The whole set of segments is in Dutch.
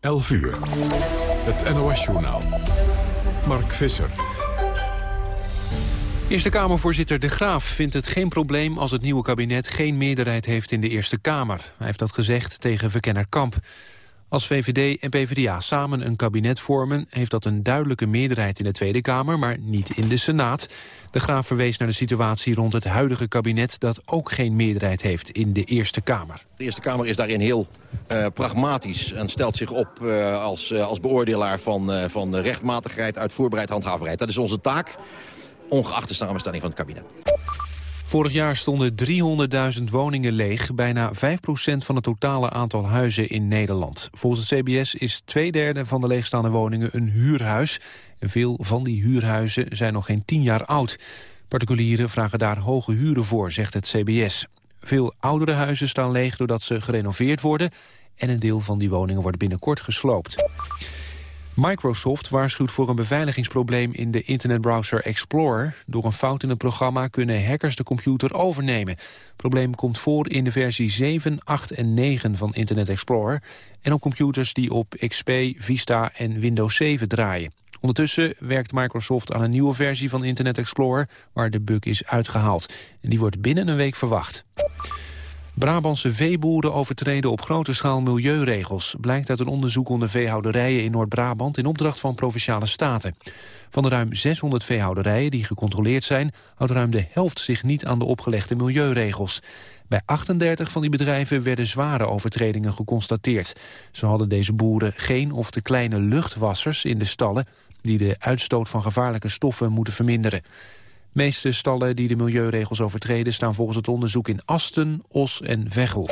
11 uur. Het NOS-journaal. Mark Visser. Eerste Kamervoorzitter De Graaf vindt het geen probleem als het nieuwe kabinet geen meerderheid heeft in de Eerste Kamer. Hij heeft dat gezegd tegen verkenner Kamp. Als VVD en PvdA samen een kabinet vormen... heeft dat een duidelijke meerderheid in de Tweede Kamer, maar niet in de Senaat. De Graaf verwees naar de situatie rond het huidige kabinet... dat ook geen meerderheid heeft in de Eerste Kamer. De Eerste Kamer is daarin heel uh, pragmatisch en stelt zich op uh, als, uh, als beoordelaar van, van rechtmatigheid, uitvoerbaarheid, handhaverheid. Dat is onze taak, ongeacht de samenstelling van het kabinet. Vorig jaar stonden 300.000 woningen leeg, bijna 5% van het totale aantal huizen in Nederland. Volgens het CBS is twee derde van de leegstaande woningen een huurhuis. En veel van die huurhuizen zijn nog geen 10 jaar oud. Particulieren vragen daar hoge huren voor, zegt het CBS. Veel oudere huizen staan leeg doordat ze gerenoveerd worden... en een deel van die woningen wordt binnenkort gesloopt. Microsoft waarschuwt voor een beveiligingsprobleem in de internetbrowser Explorer. Door een fout in het programma kunnen hackers de computer overnemen. Het probleem komt voor in de versie 7, 8 en 9 van Internet Explorer... en op computers die op XP, Vista en Windows 7 draaien. Ondertussen werkt Microsoft aan een nieuwe versie van Internet Explorer... waar de bug is uitgehaald. En die wordt binnen een week verwacht. Brabantse veeboeren overtreden op grote schaal milieuregels... blijkt uit een onderzoek onder veehouderijen in Noord-Brabant... in opdracht van Provinciale Staten. Van de ruim 600 veehouderijen die gecontroleerd zijn... houdt ruim de helft zich niet aan de opgelegde milieuregels. Bij 38 van die bedrijven werden zware overtredingen geconstateerd. Zo hadden deze boeren geen of te kleine luchtwassers in de stallen... die de uitstoot van gevaarlijke stoffen moeten verminderen meeste stallen die de milieuregels overtreden... staan volgens het onderzoek in Asten, Os en Veghel.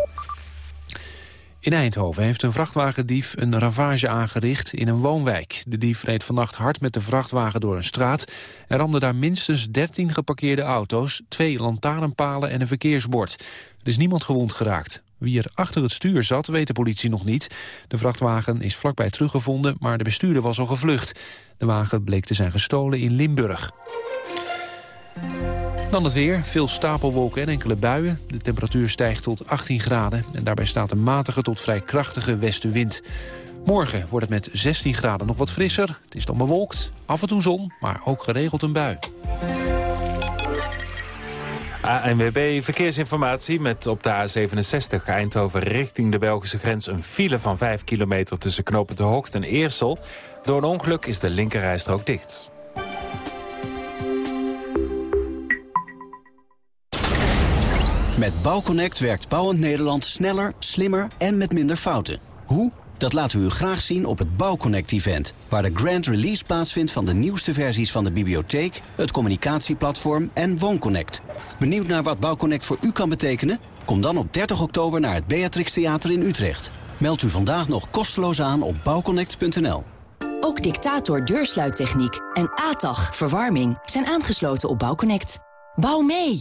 In Eindhoven heeft een vrachtwagendief een ravage aangericht in een woonwijk. De dief reed vannacht hard met de vrachtwagen door een straat... en ramde daar minstens 13 geparkeerde auto's, twee lantaarnpalen en een verkeersbord. Er is niemand gewond geraakt. Wie er achter het stuur zat, weet de politie nog niet. De vrachtwagen is vlakbij teruggevonden, maar de bestuurder was al gevlucht. De wagen bleek te zijn gestolen in Limburg. Dan het weer, veel stapelwolken en enkele buien. De temperatuur stijgt tot 18 graden en daarbij staat een matige tot vrij krachtige westenwind. Morgen wordt het met 16 graden nog wat frisser. Het is dan bewolkt, af en toe zon, maar ook geregeld een bui. ANWB Verkeersinformatie met op de A67 Eindhoven richting de Belgische grens... een file van 5 kilometer tussen knopen de Hoogst en Eersel. Door een ongeluk is de linkerrijstrook dicht. Met Bouwconnect werkt Bouwend Nederland sneller, slimmer en met minder fouten. Hoe? Dat laten we u graag zien op het Bouwconnect-event... waar de grand release plaatsvindt van de nieuwste versies van de bibliotheek... het communicatieplatform en WoonConnect. Benieuwd naar wat Bouwconnect voor u kan betekenen? Kom dan op 30 oktober naar het Beatrix Theater in Utrecht. Meld u vandaag nog kosteloos aan op bouwconnect.nl. Ook Dictator Deursluittechniek en ATAG Verwarming zijn aangesloten op Bouwconnect. Bouw mee!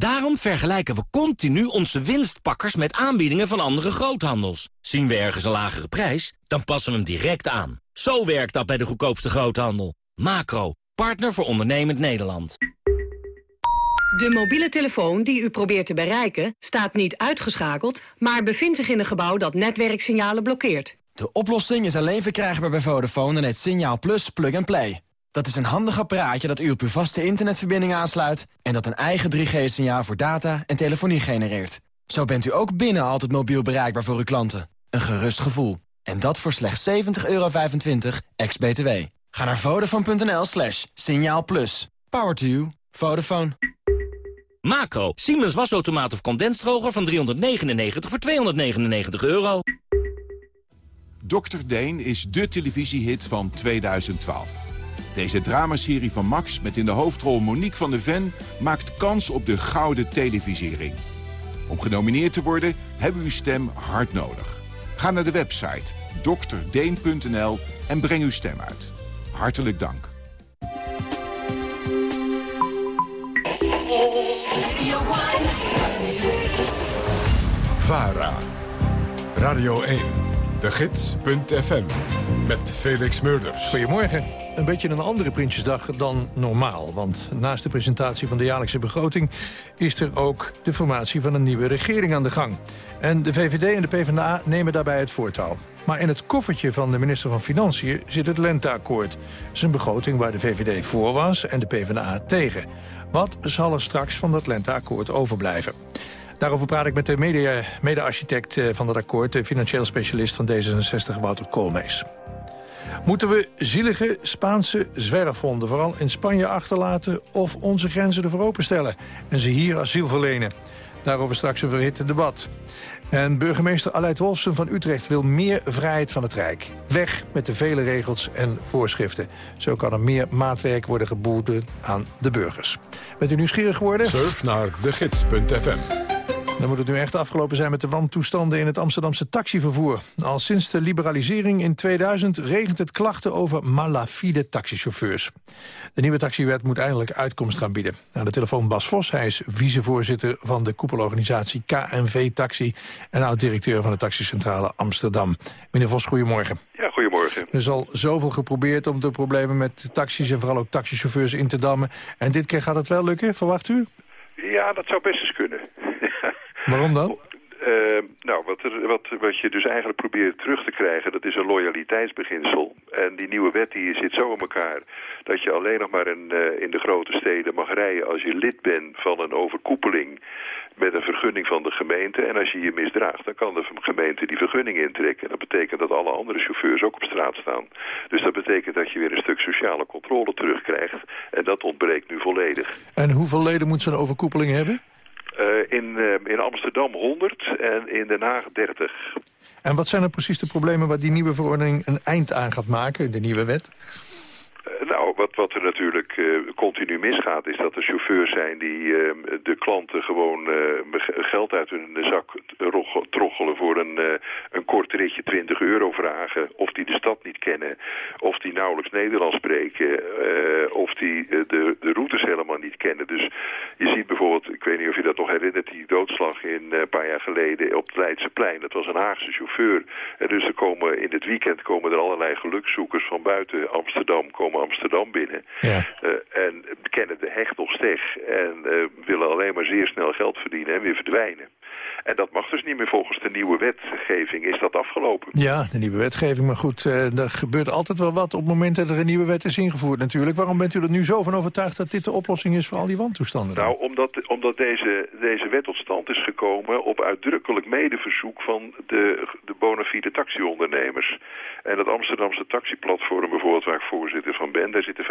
Daarom vergelijken we continu onze winstpakkers met aanbiedingen van andere groothandels. Zien we ergens een lagere prijs, dan passen we hem direct aan. Zo werkt dat bij de goedkoopste groothandel. Macro, partner voor ondernemend Nederland. De mobiele telefoon die u probeert te bereiken staat niet uitgeschakeld... maar bevindt zich in een gebouw dat netwerksignalen blokkeert. De oplossing is alleen verkrijgbaar bij Vodafone en het Signaal Plus Plug and Play. Dat is een handig apparaatje dat u op uw vaste internetverbinding aansluit... en dat een eigen 3G-signaal voor data en telefonie genereert. Zo bent u ook binnen altijd mobiel bereikbaar voor uw klanten. Een gerust gevoel. En dat voor slechts 70,25 euro ex-BTW. Ga naar vodafone.nl slash signaal plus. Power to you. Vodafone. Macro, Siemens wasautomaat of condensdroger van 399 voor 299 euro. Dr. Deen is de televisiehit van 2012. Deze dramaserie van Max met in de hoofdrol Monique van de Ven... maakt kans op de gouden televisiering. Om genomineerd te worden hebben we uw stem hard nodig. Ga naar de website dokterdeen.nl en breng uw stem uit. Hartelijk dank. VARA. Radio 1. De Gids.fm. Met Felix Murders. Goedemorgen. Een beetje een andere Prinsjesdag dan normaal. Want naast de presentatie van de jaarlijkse begroting... is er ook de formatie van een nieuwe regering aan de gang. En de VVD en de PvdA nemen daarbij het voortouw. Maar in het koffertje van de minister van Financiën zit het lenteakkoord. Een begroting waar de VVD voor was en de PvdA tegen. Wat zal er straks van dat lenteakkoord overblijven? Daarover praat ik met de mede-architect eh, van dat akkoord... de financieel specialist van D66, Wouter Koolmees. Moeten we zielige Spaanse zwerfhonden vooral in Spanje achterlaten... of onze grenzen ervoor openstellen en ze hier asiel verlenen? Daarover straks een verhitte debat. En burgemeester Aleid Wolfsen van Utrecht wil meer vrijheid van het Rijk. Weg met de vele regels en voorschriften. Zo kan er meer maatwerk worden geboden aan de burgers. Bent u nieuwsgierig geworden? Surf naar degids.fm. Dan moet het nu echt afgelopen zijn met de wantoestanden in het Amsterdamse taxivervoer. Al sinds de liberalisering in 2000 regent het klachten over malafide taxichauffeurs. De nieuwe taxiwet moet eindelijk uitkomst gaan bieden. Aan de telefoon Bas Vos, hij is vicevoorzitter van de koepelorganisatie KNV Taxi... en oud-directeur van de taxicentrale Amsterdam. Meneer Vos, goedemorgen. Ja, goedemorgen. Er is al zoveel geprobeerd om de problemen met taxis en vooral ook taxichauffeurs in te dammen. En dit keer gaat het wel lukken, verwacht u? Ja, dat zou best eens kunnen. Waarom dan? Uh, nou, wat, er, wat, wat je dus eigenlijk probeert terug te krijgen, dat is een loyaliteitsbeginsel. En die nieuwe wet die zit zo in elkaar dat je alleen nog maar in, uh, in de grote steden mag rijden als je lid bent van een overkoepeling met een vergunning van de gemeente. En als je je misdraagt, dan kan de gemeente die vergunning intrekken. En dat betekent dat alle andere chauffeurs ook op straat staan. Dus dat betekent dat je weer een stuk sociale controle terugkrijgt. En dat ontbreekt nu volledig. En hoeveel leden moet zo'n overkoepeling hebben? Uh, in, uh, in Amsterdam 100 en in Den Haag 30. En wat zijn er precies de problemen waar die nieuwe verordening een eind aan gaat maken, de nieuwe wet? Uh, nou, wat, wat er natuurlijk continu misgaat is dat er chauffeurs zijn die de klanten gewoon geld uit hun zak troggelen voor een, een kort ritje 20 euro vragen. Of die de stad niet kennen, of die nauwelijks Nederlands spreken, of die de, de routes helemaal niet kennen. Dus je ziet bijvoorbeeld, ik weet niet of je dat nog herinnert, die doodslag in een paar jaar geleden op het Leidseplein. Dat was een Haagse chauffeur. En dus er komen in het weekend komen er allerlei gelukszoekers van buiten Amsterdam, komen Amsterdam binnen. Ja. Uh, en kennen de hecht nog steg en uh, willen alleen maar zeer snel geld verdienen en weer verdwijnen. En dat mag dus niet meer volgens de nieuwe wetgeving. Is dat afgelopen? Ja, de nieuwe wetgeving. Maar goed, uh, er gebeurt altijd wel wat op het moment dat er een nieuwe wet is ingevoerd natuurlijk. Waarom bent u er nu zo van overtuigd dat dit de oplossing is voor al die wantoestanden? Nou, omdat, omdat deze, deze wet tot stand is gekomen op uitdrukkelijk medeverzoek van de, de bona fide taxiondernemers. En het Amsterdamse taxiplatform bijvoorbeeld, waar ik voorzitter van ben, daar zitten 85%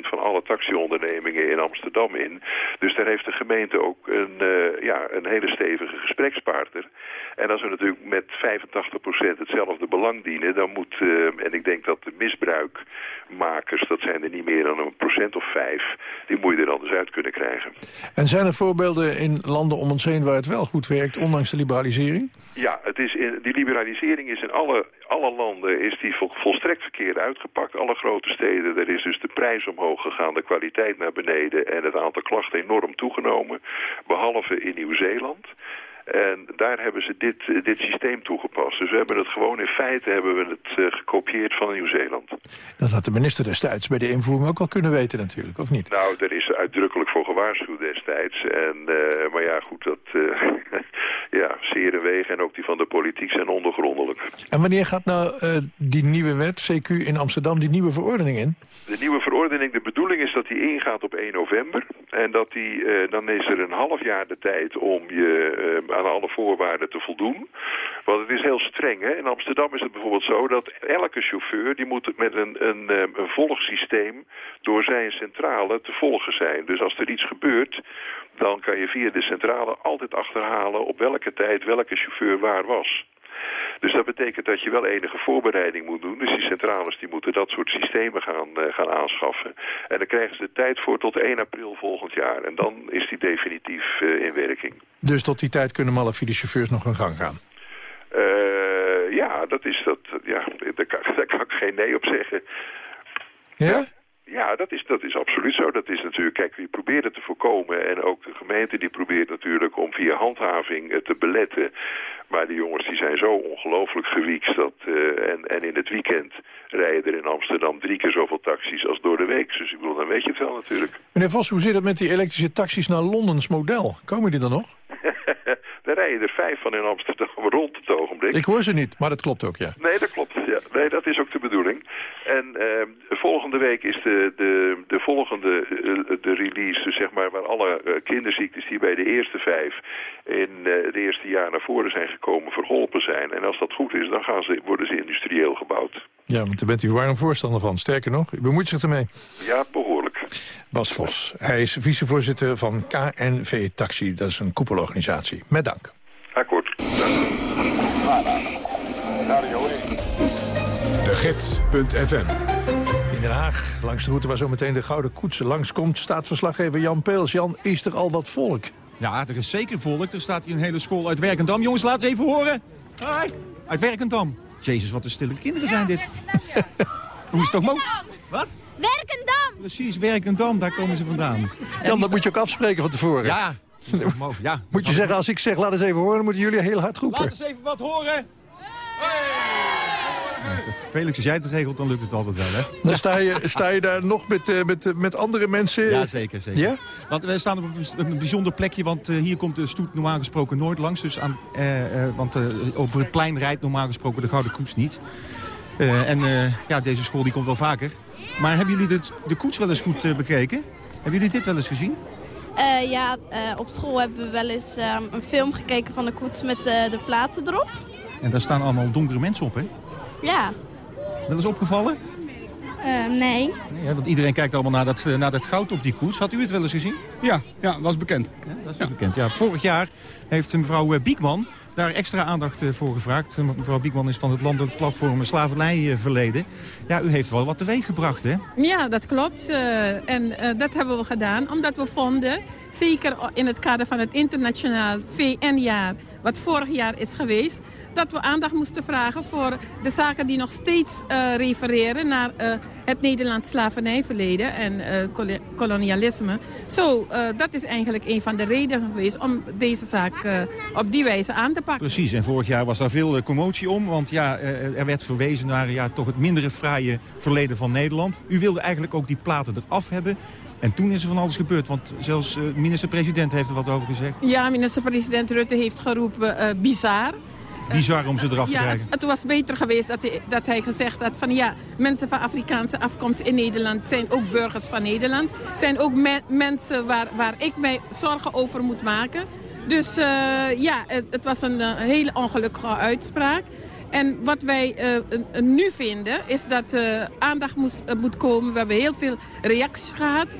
van alle taxiondernemingen in Amsterdam in. Dus daar heeft de gemeente ook een, uh, ja, een hele stevige gesprekspartner. En als we natuurlijk met 85% hetzelfde belang dienen, dan moet, uh, en ik denk dat de misbruikmakers, dat zijn er niet meer dan een procent of vijf, die moet je er dan dus uit kunnen krijgen. En zijn er voorbeelden in landen om ons heen waar het wel goed werkt, ondanks de liberalisering? Ja, het is in, die liberalisering is in alle, alle landen is die vol, volstrekt verkeerd uitgepakt. Alle grote steden, er is dus de prijs omhoog gegaan, de kwaliteit naar beneden en het aantal klachten enorm toegenomen. Behalve in Nieuw-Zeeland. En daar hebben ze dit, dit systeem toegepast. Dus we hebben het gewoon in feite hebben we het uh, gekopieerd van Nieuw-Zeeland. Dat had de minister destijds bij de invoering ook al kunnen weten natuurlijk, of niet? Nou, daar is uitdrukkelijk voor gewaarschuwd destijds. En, uh, maar ja, goed, dat... Uh, ja, zeer en wegen en ook die van de politiek zijn ondergrondelijk. En wanneer gaat nou die nieuwe wet, CQ in Amsterdam, die nieuwe verordening in? De nieuwe verordening, de bedoeling is dat die ingaat op 1 november. En dat die, dan is er een half jaar de tijd om je aan alle voorwaarden te voldoen. Want het is heel streng. Hè? In Amsterdam is het bijvoorbeeld zo dat elke chauffeur... die moet met een, een, een volgsysteem door zijn centrale te volgen zijn. Dus als er iets gebeurt, dan kan je via de centrale altijd achterhalen... op welke tijd welke chauffeur waar was. Dus dat betekent dat je wel enige voorbereiding moet doen. Dus die centrales die moeten dat soort systemen gaan, uh, gaan aanschaffen. En dan krijgen ze de tijd voor tot 1 april volgend jaar. En dan is die definitief uh, in werking. Dus tot die tijd kunnen malafide chauffeurs nog hun gang gaan? Uh, ja, dat is dat. Ja, daar kan, daar kan ik geen nee op zeggen. Ja? Ja, dat is, dat is absoluut zo. Dat is natuurlijk, kijk, we proberen het te voorkomen. En ook de gemeente die probeert natuurlijk om via handhaving te beletten. Maar die jongens die zijn zo ongelooflijk gewiekst. Dat, uh, en, en in het weekend rijden er in Amsterdam drie keer zoveel taxis als door de week. Dus ik bedoel, dan weet je het wel natuurlijk. Meneer Vos, hoe zit het met die elektrische taxis naar Londens model? Komen die dan nog? Daar rijden er vijf van in Amsterdam rond het ogenblik. Ik hoor ze niet, maar dat klopt ook, ja. Nee, dat klopt. Ja. Nee, dat is ook de bedoeling. En uh, volgende week is de, de, de volgende uh, de release, dus zeg maar, waar alle uh, kinderziektes die bij de eerste vijf in het eerste jaar naar voren zijn gekomen verholpen zijn. En als dat goed is, dan gaan ze, worden ze industrieel gebouwd. Ja, want daar bent u warm voorstander van. Sterker nog, u bemoeit zich ermee. Ja, behoorlijk. Bas Vos, hij is vicevoorzitter van KNV Taxi. Dat is een koepelorganisatie. Met dank. Akkoord. De Gids.fm in Den Haag, langs de route waar zo meteen de Gouden Koets langskomt... staat verslaggever Jan Peels. Jan, is er al wat volk? Ja, er is zeker volk. Er staat hier een hele school uit Werkendam. Jongens, laat eens even horen. Hoi. Uit Werkendam. Jezus, wat een stille kinderen zijn dit. Hoe is het toch mogelijk? Wat? Werkendam! Precies, Werkendam, daar komen ze vandaan. Jan, dat moet je ook afspreken van tevoren. Ja. ja. Moet je zeggen, als ik zeg, laat eens even horen, dan moeten jullie heel hard roepen. Laat eens even wat horen. Felix, als jij het regelt, dan lukt het altijd wel, hè? Dan sta je, sta je daar nog met, uh, met, met andere mensen? Ja, zeker. zeker. Ja? Want we staan op een bijzonder plekje, want uh, hier komt de stoet normaal gesproken nooit langs. Dus aan, uh, want over het plein rijdt normaal gesproken de Gouden Koets niet. en ja, deze school die komt wel vaker. Maar hebben jullie de, de koets wel eens goed bekeken? Hebben jullie dit wel eens gezien? Uh, ja, uh, op school hebben we wel eens um, een film gekeken van de koets met uh, de platen erop. En daar staan allemaal donkere mensen op, hè? Ja. Wel eens opgevallen? nee. nee want iedereen kijkt allemaal naar dat, naar dat goud op die koets. Had u het wel eens gezien? Ja, ja dat is bekend. Ja, dat is ja. bekend. Ja, vorig jaar heeft mevrouw Biekman daar extra aandacht voor gevraagd. Mevrouw Biekman is van het landelijk platform Slavernijverleden. Ja, u heeft wel wat teweeg gebracht, hè? Ja, dat klopt. Uh, en uh, dat hebben we gedaan omdat we vonden... zeker in het kader van het internationaal VN-jaar... wat vorig jaar is geweest dat we aandacht moesten vragen voor de zaken die nog steeds uh, refereren naar uh, het Nederlands slavernijverleden en uh, kolonialisme. Zo, dat is eigenlijk een van de redenen geweest om deze zaak op die wijze aan te pakken. Precies, en vorig jaar was daar veel commotie om, want ja, er werd verwezen naar ja, toch het mindere fraaie verleden van Nederland. U wilde eigenlijk ook die platen eraf hebben. En toen is er van alles gebeurd, want zelfs minister-president heeft er wat over gezegd. Ja, minister-president Rutte heeft geroepen bizar. Bizar om ze eraf te ja, krijgen. Het, het, was beter geweest dat hij, dat hij gezegd had van ja, mensen van Afrikaanse afkomst in Nederland zijn ook burgers van Nederland. Zijn ook me mensen waar, waar ik mij zorgen over moet maken. Dus uh, ja, het, het, was een uh, hele ongelukkige uitspraak. En wat wij uh, nu vinden is dat aandacht moest, moet komen. We hebben heel veel reacties gehad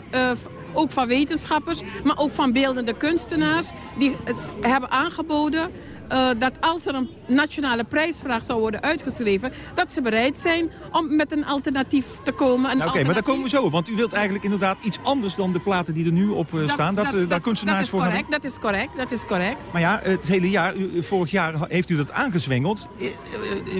ook van wetenschappers, maar ook van beeldende kunstenaars... die het hebben aangeboden uh, dat als er een nationale prijsvraag zou worden uitgeschreven... dat ze bereid zijn om met een alternatief te komen. Nou, Oké, okay, maar daar komen we zo. Want u wilt eigenlijk inderdaad iets anders dan de platen die er nu op uh, staan. Dat, dat, uh, daar kunstenaars dat voor correct, hebben. Dat is correct, dat is correct. Maar ja, het hele jaar, u, vorig jaar heeft u dat aangezwengeld.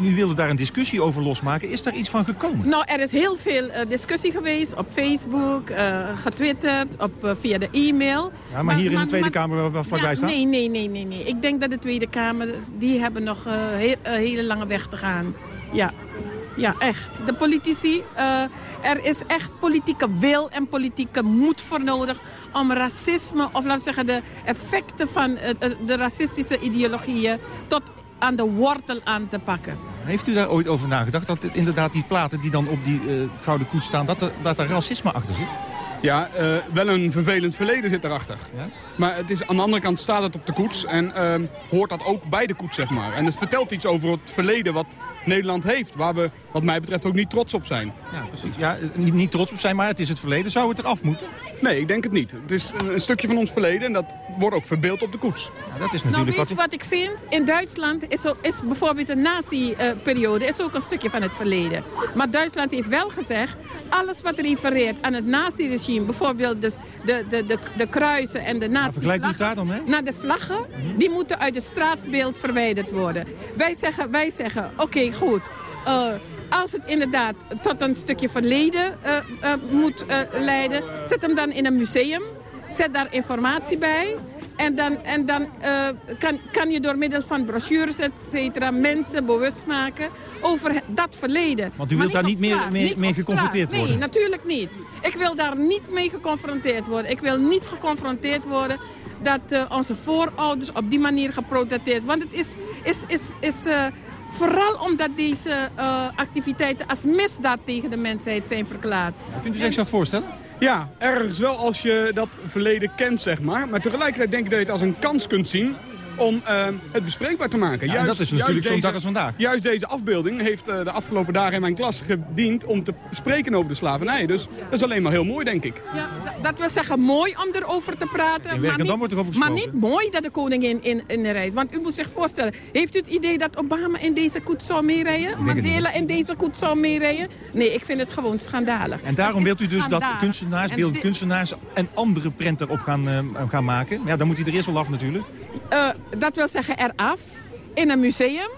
U wilde daar een discussie over losmaken. Is daar iets van gekomen? Nou, er is heel veel discussie geweest op Facebook, getwitterd, op, via de e-mail. Ja, maar, maar hier in de Tweede maar, Kamer waar vlakbij ja, staat? Nee, nee, nee, nee, nee. Ik denk dat de Tweede Kamer, die hebben nog uh, heel, uh, hele lange weg te gaan. Ja, ja echt. De politici, uh, er is echt politieke wil en politieke moed voor nodig... om racisme, of laten we zeggen de effecten van de racistische ideologieën... tot aan de wortel aan te pakken. Heeft u daar ooit over nagedacht? Dat inderdaad die platen die dan op die gouden koets staan... dat er, dat er racisme achter zit? Ja, uh, wel een vervelend verleden zit erachter. Ja? Maar het is, aan de andere kant staat het op de koets en uh, hoort dat ook bij de koets, zeg maar. En het vertelt iets over het verleden wat Nederland heeft, waar we wat mij betreft ook niet trots op zijn. Ja, precies. Ja, niet, niet trots op zijn, maar het is het verleden. Zou het eraf moeten? Nee, ik denk het niet. Het is een, een stukje van ons verleden en dat wordt ook verbeeld op de koets. Ja, dat is natuurlijk nou, weet wat, wat ik vind? In Duitsland is, ook, is bijvoorbeeld de nazi-periode is ook een stukje van het verleden. Maar Duitsland heeft wel gezegd, alles wat refereert aan het nazi-regime regime. Bijvoorbeeld dus de, de, de, de kruisen en de nazi Vergelijkt u het daar dan mee? naar de vlaggen, die moeten uit het straatsbeeld verwijderd worden. Wij zeggen, wij zeggen oké, goed. eh, als het inderdaad tot een stukje verleden eh, eh, moet leiden... zet hem dan in een museum, zet daar informatie bij... En dan, en dan kan, kan je door middel van brochures, et cetera, mensen bewust maken over dat verleden. Want u wilt daar niet meer- niet mee geconfronteerd worden? Nee, natuurlijk niet. Ik wil daar niet mee geconfronteerd worden. Ik wil niet geconfronteerd worden dat onze voorouders op die manier geprotesteerd Want het is, is, is, is vooral omdat deze eh, activiteiten als misdaad tegen de mensheid zijn verklaard. Kunt u zich dat voorstellen? Ja, ergens wel als je dat verleden kent, zeg maar. Maar tegelijkertijd denk ik dat je het als een kans kunt zien om eh, het bespreekbaar te maken. Ja, en dat is natuurlijk zo'n dag als vandaag. Juist deze afbeelding heeft eh, de afgelopen dagen in mijn klas gediend om te spreken over de slavernij. Dus dat is alleen maar heel mooi, denk ik. Ja, dat wil zeggen mooi om erover te praten. In maar niet, wordt er over Maar niet mooi dat de koningin in, in de rijdt. Want u moet zich voorstellen, heeft u het idee dat Obama in deze koets zou meerijden? Mandela in deze koets zou meerijden? Nee, ik vind het gewoon schandalig. En daarom wilt u dus dat kunstenaars, En beeldende dit- kunstenaars een andere prent erop gaan, eh, gaan maken? Ja, dan moet hij er eerst wel af natuurlijk. Eh, dat wil zeggen eraf, in een museum.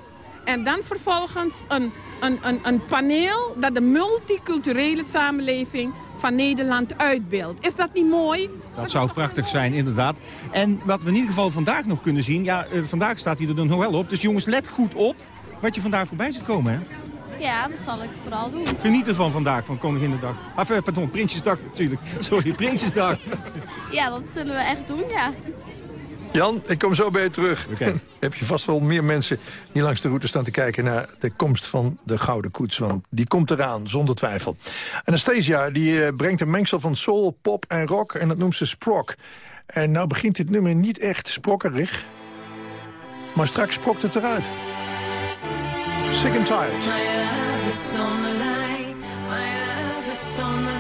En dan vervolgens een, een, een, een paneel dat de multiculturele samenleving van Nederland uitbeeldt. Is dat niet mooi? Dat zou prachtig zijn, inderdaad. En wat we in ieder geval vandaag nog kunnen zien... ja, eh, vandaag staat hij er nog wel op. Dus jongens, let goed op wat je vandaag voorbij ziet komen, hè? Ja, dat zal ik vooral doen. Geniet ervan vandaag, van Koninginnedag. Of, eh, pardon, Prinsjesdag natuurlijk. Sorry, Prinsjesdag. Ja, dat zullen we echt doen, ja. Jan, ik kom zo bij je terug. Heb je vast wel meer mensen die langs de route staan te kijken... naar de komst van de Gouden Koets, want die komt eraan, zonder twijfel. Anastasia die, eh, brengt een mengsel van soul, pop en rock... en dat noemt ze sprok. En nou begint dit nummer niet echt sprokkerig... maar straks sprokt het eruit. Sick and tired. My love is on the line. My love is on the line.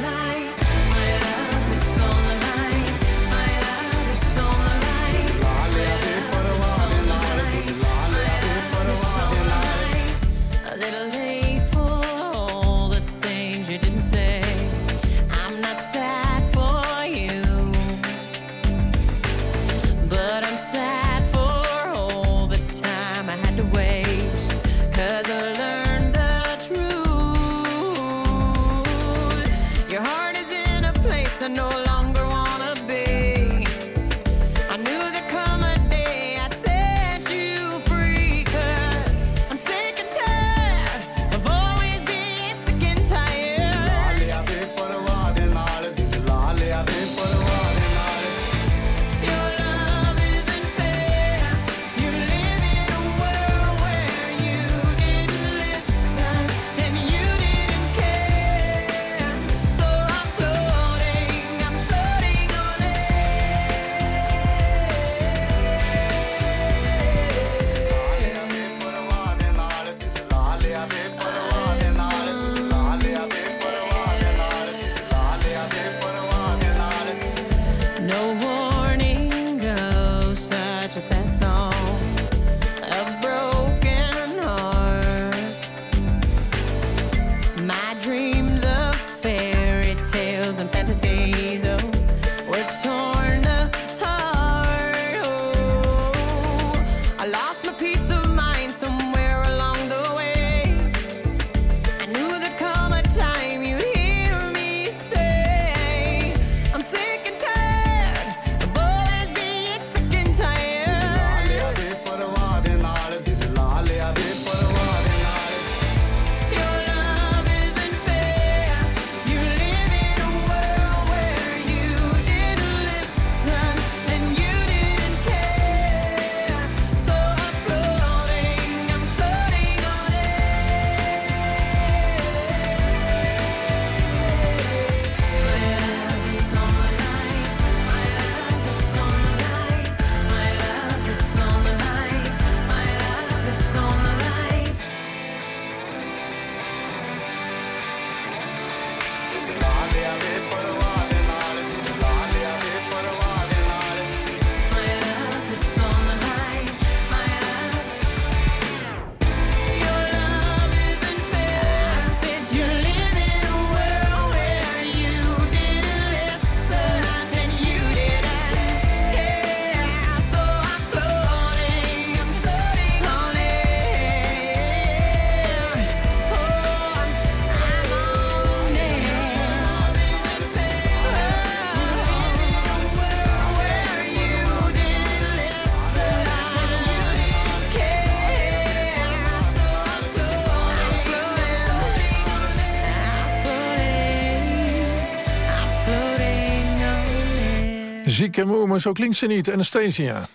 Moe, maar zo klinkt ze niet. Anastasia.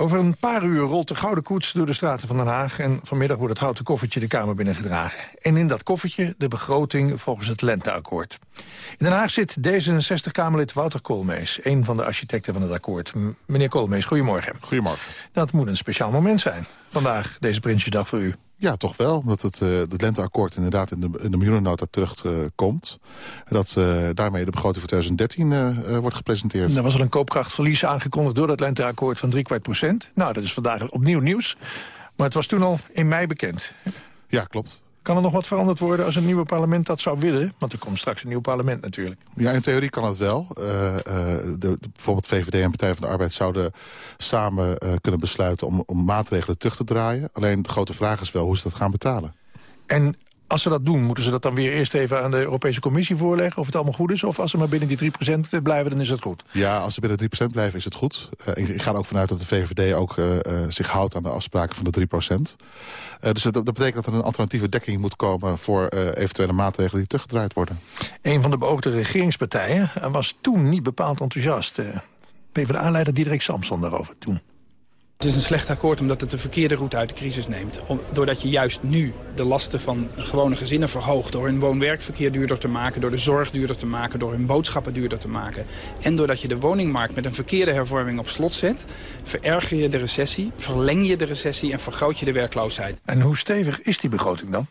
Over een paar uur rolt de Gouden Koets door de straten van Den Haag... en vanmiddag wordt het houten koffertje de Kamer binnengedragen. En in dat koffertje de begroting volgens het Lenteakkoord. In Den Haag zit D66-Kamerlid Wouter Koolmees... een van de architecten van het akkoord. M meneer Koolmees, goedemorgen. Goedemorgen. Dat moet een speciaal moment zijn. Vandaag, deze Prinsjesdag voor u. Ja, toch wel. Omdat het, uh, het lenteakkoord inderdaad in de, in de miljoenennota terugkomt. Uh, dat uh, daarmee de begroting voor 2013 uh, wordt gepresenteerd. Er was al een koopkrachtverlies aangekondigd door dat lenteakkoord van drie kwart procent. Nou, dat is vandaag opnieuw nieuws. Maar het was toen al in mei bekend. Ja, klopt. Kan er nog wat veranderd worden als een nieuwe parlement dat zou willen? Want er komt straks een nieuw parlement natuurlijk. Ja, in theorie kan het wel. Uh, uh, de, de, bijvoorbeeld VVD en Partij van de Arbeid zouden samen uh, kunnen besluiten... Om, om maatregelen terug te draaien. Alleen de grote vraag is wel hoe ze dat gaan betalen. En als ze dat doen, moeten ze dat dan weer eerst even aan de Europese Commissie voorleggen... of het allemaal goed is? Of als ze maar binnen die 3% blijven, dan is het goed? Ja, als ze binnen 3% blijven, is het goed. Uh, ik, ik, ga er ook vanuit dat de VVD ook uh, uh, zich houdt aan de afspraken van de 3%. dus dat, dat, betekent dat er een alternatieve dekking moet komen... voor eventuele maatregelen die teruggedraaid worden. Een van de beoogde regeringspartijen was toen niet bepaald enthousiast. PvdA-leider Diederik Samson daarover toen. Het is een slecht akkoord omdat het de verkeerde route uit de crisis neemt. Doordat je juist nu de lasten van gewone gezinnen verhoogt... door hun woon-werkverkeer duurder te maken, door de zorg duurder te maken... door hun boodschappen duurder te maken. En doordat je de woningmarkt met een verkeerde hervorming op slot zet... vererger je de recessie, verleng je de recessie en vergroot je de werkloosheid. En hoe stevig is die begroting dan?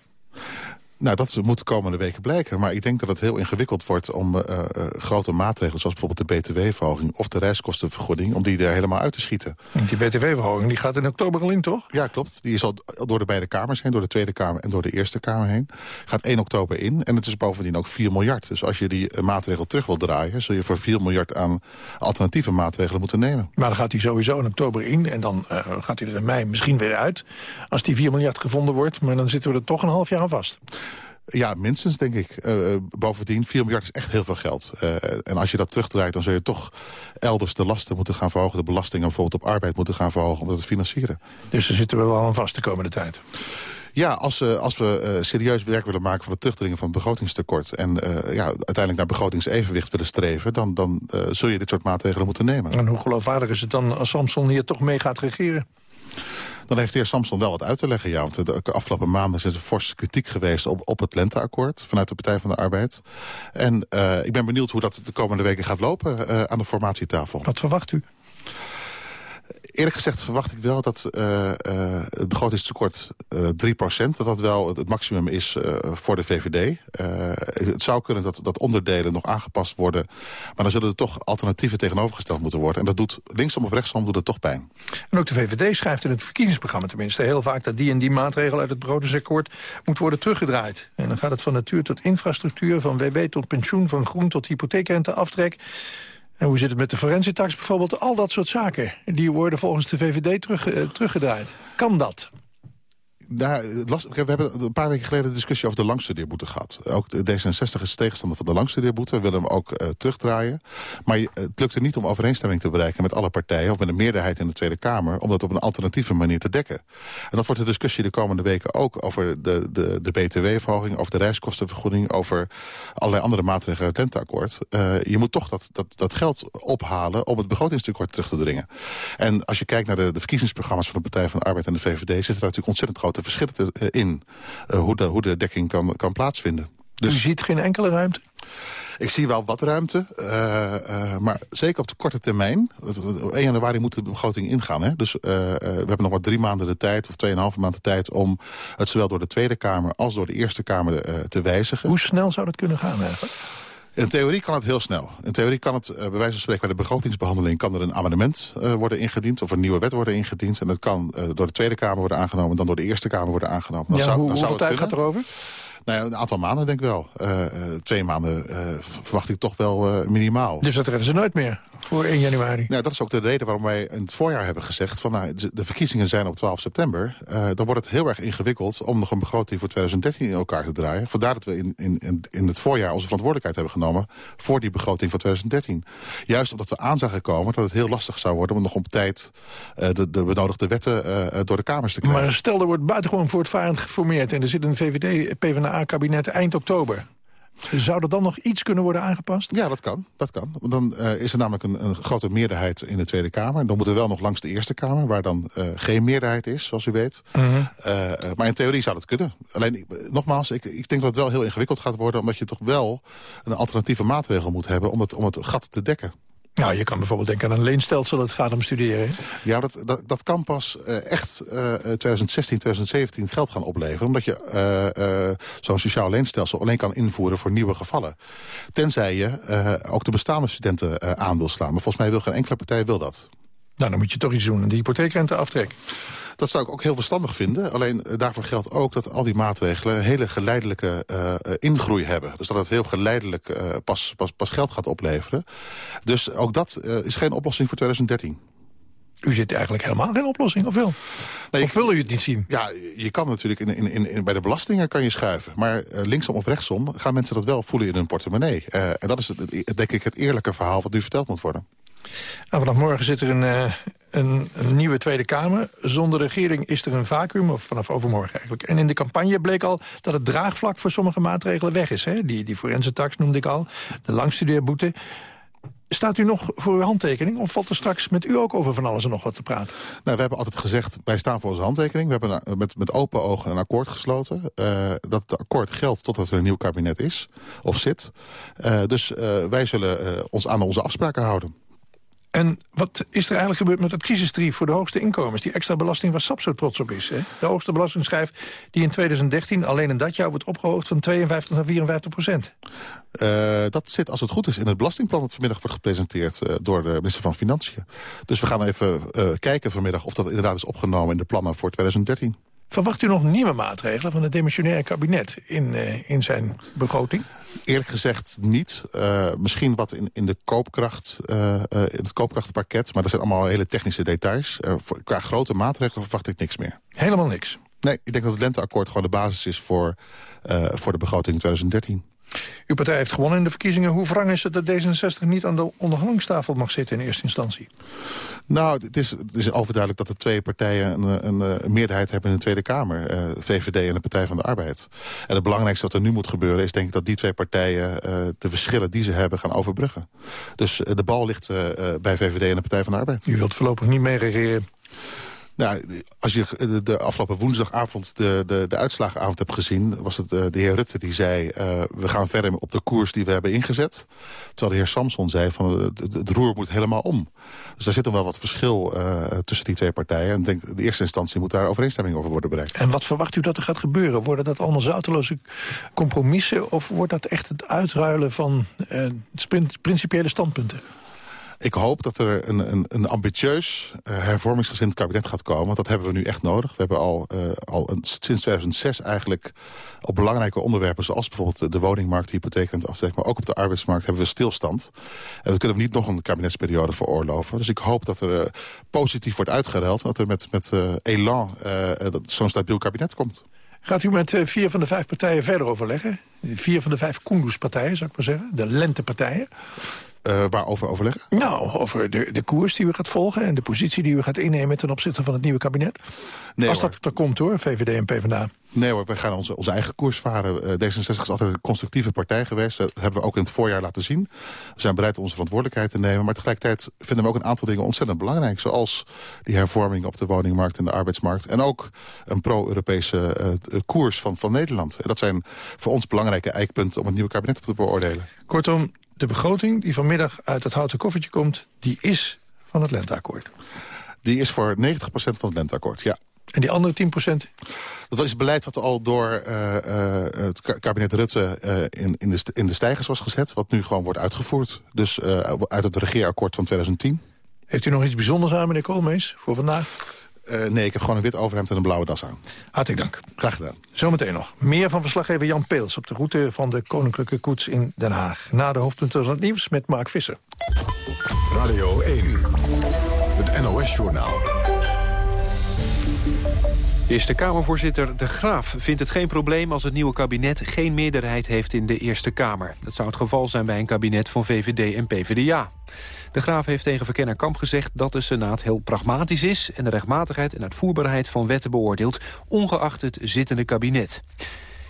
Nou, dat moet de komende weken blijken. Maar ik denk dat het heel ingewikkeld wordt om uh, uh, grote maatregelen... zoals bijvoorbeeld de btw-verhoging of de reiskostenvergoeding... om die er helemaal uit te schieten. Die btw-verhoging die gaat in oktober al in, toch? Ja, klopt. Die is al door de beide kamers heen, door de Tweede Kamer en door de Eerste Kamer heen. Gaat 1 oktober in en het is bovendien ook 4 miljard. Dus als je die maatregel terug wil draaien... zul je voor 4 miljard aan alternatieve maatregelen moeten nemen. Maar dan gaat hij sowieso in oktober in en dan uh, gaat hij er in mei misschien weer uit... als die 4 miljard gevonden wordt, maar dan zitten we er toch een half jaar aan vast. Ja, minstens, denk ik. Uh, bovendien, 4 miljard is echt heel veel geld. Uh, en als je dat terugdraait, dan zul je toch elders de lasten moeten gaan verhogen. De belastingen bijvoorbeeld op arbeid moeten gaan verhogen om dat te financieren. Dus daar zitten we wel aan vast de komende tijd. Ja, als, uh, als we serieus werk willen maken van het terugdringen van het begrotingstekort... en uh, ja, uiteindelijk naar begrotingsevenwicht willen streven... dan, dan zul je dit soort maatregelen moeten nemen. En hoe geloofwaardig is het dan als Samson hier toch mee gaat regeren? Dan heeft de heer Samson wel wat uit te leggen. Ja, want de afgelopen maanden is er forse kritiek geweest op, op het lenteakkoord vanuit de Partij van de Arbeid. En uh, ik ben benieuwd hoe dat de komende weken gaat lopen uh, aan de formatietafel. Wat verwacht u? Eerlijk gezegd verwacht ik wel dat uh, uh, het begrotingstekort uh, 3%... dat dat wel het maximum is voor de VVD. het zou kunnen dat, dat onderdelen nog aangepast worden... maar dan zullen er toch alternatieven tegenovergesteld moeten worden. En dat doet linksom of rechtsom doet het toch pijn. En ook de VVD schrijft in het verkiezingsprogramma tenminste... heel vaak dat die en die maatregel uit het begrotingsakkoord moet worden teruggedraaid. En dan gaat het van natuur tot infrastructuur, van WW tot pensioen... van groen tot hypotheekrente, aftrek... En hoe zit het met de forensitax bijvoorbeeld? Al dat soort zaken, die worden volgens de VVD terug, uh, teruggedraaid. Kan dat? We hebben een paar weken geleden een discussie over de langstudeerboete gehad. Ook de D66 is tegenstander van de langstudeerboete. We willen hem ook uh, terugdraaien. Maar het lukte niet om overeenstemming te bereiken met alle partijen... of met een meerderheid in de Tweede Kamer... om dat op een alternatieve manier te dekken. En dat wordt de discussie de komende weken ook over de, de, de BTW-verhoging... over de reiskostenvergoeding, over allerlei andere maatregelen uit het lenteakkoord. Uh, je moet toch dat, dat, dat geld ophalen om het begrotingstekort terug te dringen. En als je kijkt naar de, de verkiezingsprogramma's van de Partij van de Arbeid en de VVD... zitten er natuurlijk ontzettend grote verschillen in uh, hoe, de, hoe de dekking kan, kan plaatsvinden. Dus, U ziet geen enkele ruimte? Ik zie wel wat ruimte, uh, uh, maar zeker op de korte termijn. 1 januari moet de begroting ingaan. Hè? Dus uh, we hebben nog maar drie maanden de tijd, of tweeënhalve maanden de tijd... om het zowel door de Tweede Kamer als door de Eerste Kamer te wijzigen. Hoe snel zou dat kunnen gaan eigenlijk? In theorie kan het heel snel. In theorie kan het, uh, bij wijze van spreken, bij de begrotingsbehandeling... kan er een amendement uh, worden ingediend of een nieuwe wet worden ingediend. En dat kan uh, door de Tweede Kamer worden aangenomen... dan door de Eerste Kamer worden aangenomen. Dan ja, zou, hoe, dan hoeveel zou tijd gaat erover? Nou ja, een aantal maanden denk ik wel. Uh, twee maanden uh, verwacht ik toch wel uh, minimaal. Dus dat redden ze nooit meer voor 1 januari? Nou, dat is ook de reden waarom wij in het voorjaar hebben gezegd... van nou, de verkiezingen zijn op 12 september. dan wordt het heel erg ingewikkeld om nog een begroting voor 2013 in elkaar te draaien. Vandaar dat we in, in, in het voorjaar onze verantwoordelijkheid hebben genomen... voor die begroting van 2013. Juist omdat we aan zagen komen dat het heel lastig zou worden... om nog op tijd de, de benodigde wetten door de Kamers te krijgen. Maar stel, er wordt buitengewoon voortvarend geformeerd... en er zit een VVD, PvdA kabinet eind oktober. Zou er dan nog iets kunnen worden aangepast? Ja, dat kan. Dat kan. Want dan eh, is er namelijk een, een, grote meerderheid in de Tweede Kamer. Dan moeten we wel nog langs de Eerste Kamer... waar dan uh, geen meerderheid is, zoals u weet. Uh Mhm. -huh. maar in theorie zou dat kunnen. Alleen, nogmaals, ik, ik denk dat het wel heel ingewikkeld gaat worden... omdat je toch wel een alternatieve maatregel moet hebben... om het, om het gat te dekken. Nou, je kan bijvoorbeeld denken aan een leenstelsel dat gaat om studeren. Ja, dat, dat, dat kan pas uh, echt uh, 2016, 2017 geld gaan opleveren. Omdat je uh, zo'n sociaal leenstelsel alleen kan invoeren voor nieuwe gevallen. Tenzij je ook de bestaande studenten aan wil slaan. Maar volgens mij wil geen enkele partij wil dat. Nou, dan moet je toch iets doen. De hypotheekrente aftrek. Dat zou ik ook heel verstandig vinden. Alleen daarvoor geldt ook dat al die maatregelen... een hele geleidelijke uh, ingroei hebben. Dus dat het heel geleidelijk uh, pas, pas, pas geld gaat opleveren. Dus ook dat uh, is geen oplossing voor 2013. U zit eigenlijk helemaal geen oplossing, of wel? Nee, of wil u het niet zien? Ja, je kan natuurlijk in, in, in, bij de belastingen kan je schuiven. Maar uh, linksom of rechtsom gaan mensen dat wel voelen in hun portemonnee. Uh, en dat is het, denk ik het eerlijke verhaal wat nu verteld moet worden. Nou, vanaf morgen zit er een, uh, een, nieuwe Tweede Kamer. Zonder regering is er een vacuüm, of vanaf overmorgen eigenlijk. En in de campagne bleek al dat het draagvlak voor sommige maatregelen weg is. Hè? Die, die forense tax noemde ik al, de langstudeerboete. Staat u nog voor uw handtekening? Of valt er straks met u ook over van alles en nog wat te praten? Nou, we hebben altijd gezegd, wij staan voor onze handtekening. We hebben met, met open ogen een akkoord gesloten. Uh, dat het akkoord geldt totdat er een nieuw kabinet is, of zit. Uh, dus uh, wij zullen ons aan onze afspraken houden. En wat is er eigenlijk gebeurd met het crisistarief voor de hoogste inkomens? Die extra belasting waar SAP zo trots op is. Hè? De hoogste belastingschijf die in 2013 alleen in dat jaar wordt opgehoogd van 52 naar 54 procent. Uh, dat zit als het goed is in het belastingplan dat vanmiddag wordt gepresenteerd uh, door de minister van Financiën. Dus we gaan even uh, kijken vanmiddag of dat inderdaad is opgenomen in de plannen voor 2013. Verwacht u nog nieuwe maatregelen van het demissionaire kabinet in, in zijn begroting? Eerlijk gezegd niet. Uh, misschien wat in, in de koopkracht, uh, in het koopkrachtpakket. Maar dat zijn allemaal hele technische details. Voor, qua grote maatregelen verwacht ik niks meer. Helemaal niks? Nee, ik denk dat het lenteakkoord gewoon de basis is voor, voor de begroting in 2013. Uw partij heeft gewonnen in de verkiezingen. Hoe wrang is het dat D66 niet aan de onderhandelingstafel mag zitten in eerste instantie? Nou, het is, het is overduidelijk dat de twee partijen een, een, een meerderheid hebben in de Tweede Kamer. Uh, VVD en de Partij van de Arbeid. En het belangrijkste wat er nu moet gebeuren is denk ik dat die twee partijen uh, de verschillen die ze hebben gaan overbruggen. Dus uh, de bal ligt bij VVD en de Partij van de Arbeid. U wilt voorlopig niet mee regeren? Nou, als je de, afgelopen woensdagavond de, de, de uitslagenavond hebt gezien... was het uh, de heer Rutte die zei... Uh, we gaan verder op de koers die we hebben ingezet. Terwijl de heer Samson zei van het, het roer moet helemaal om. Dus daar zit nog wel wat verschil tussen die twee partijen. En ik denk, in de eerste instantie moet daar overeenstemming over worden bereikt. En wat verwacht u dat er gaat gebeuren? Worden dat allemaal zouteloze compromissen... of wordt dat echt het uitruilen van principiële standpunten? Ik hoop dat er een, een, een ambitieus uh, hervormingsgezind kabinet gaat komen. Want dat hebben we nu echt nodig. We hebben al, uh, al sinds 2006 eigenlijk op belangrijke onderwerpen... zoals bijvoorbeeld de woningmarkt, de hypotheek en het aftrek... maar ook op de arbeidsmarkt hebben we stilstand. En dat kunnen we niet nog een kabinetsperiode veroorloven. Dus ik hoop dat er uh, positief wordt uitgeruild... dat er met, met elan zo'n stabiel kabinet komt. Gaat u met vier van de vijf partijen verder overleggen? Vier van de vijf Koenderspartijen, zou ik maar zeggen. De lentepartijen. Uh, waarover overleggen? Nou, over de, de koers die u gaat volgen... en de positie die u gaat innemen ten opzichte van het nieuwe kabinet. Nee, Als hoor. dat er komt hoor, VVD en PvdA. Nee hoor, we gaan onze, onze eigen koers varen. Uh, D66 is altijd een constructieve partij geweest. Dat hebben we ook in het voorjaar laten zien. We zijn bereid onze verantwoordelijkheid te nemen. Maar tegelijkertijd vinden we ook een aantal dingen ontzettend belangrijk. Zoals die hervorming op de woningmarkt en de arbeidsmarkt. En ook een pro-Europese uh, koers van, van Nederland. En dat zijn voor ons belangrijke eikpunten om het nieuwe kabinet te beoordelen. Kortom, de begroting die vanmiddag uit het houten koffertje komt... die is van het lenteakkoord. Die is voor 90% van het lenteakkoord, ja. En die andere 10%? Dat is beleid wat al door uh, uh, het kabinet Rutte uh, in, in, de in de stijgers was gezet... wat nu gewoon wordt uitgevoerd. Dus uit het regeerakkoord van 2010. Heeft u nog iets bijzonders aan, meneer Koolmees, voor vandaag? Uh, nee, ik heb gewoon een wit overhemd en een blauwe das aan. Hartelijk dank. Graag gedaan. Zometeen nog. Meer van verslaggever Jan Peels op de route van de Koninklijke Koets in Den Haag. Na de hoofdpunten van het nieuws met Mark Visser. Radio 1, het NOS-journaal. Eerste Kamervoorzitter De Graaf vindt het geen probleem als het nieuwe kabinet geen meerderheid heeft in de Eerste Kamer. Dat zou het geval zijn bij een kabinet van VVD en PvdA. De Graaf heeft tegen Verkenner Kamp gezegd dat de Senaat heel pragmatisch is... en de rechtmatigheid en uitvoerbaarheid van wetten beoordeelt... ongeacht het zittende kabinet.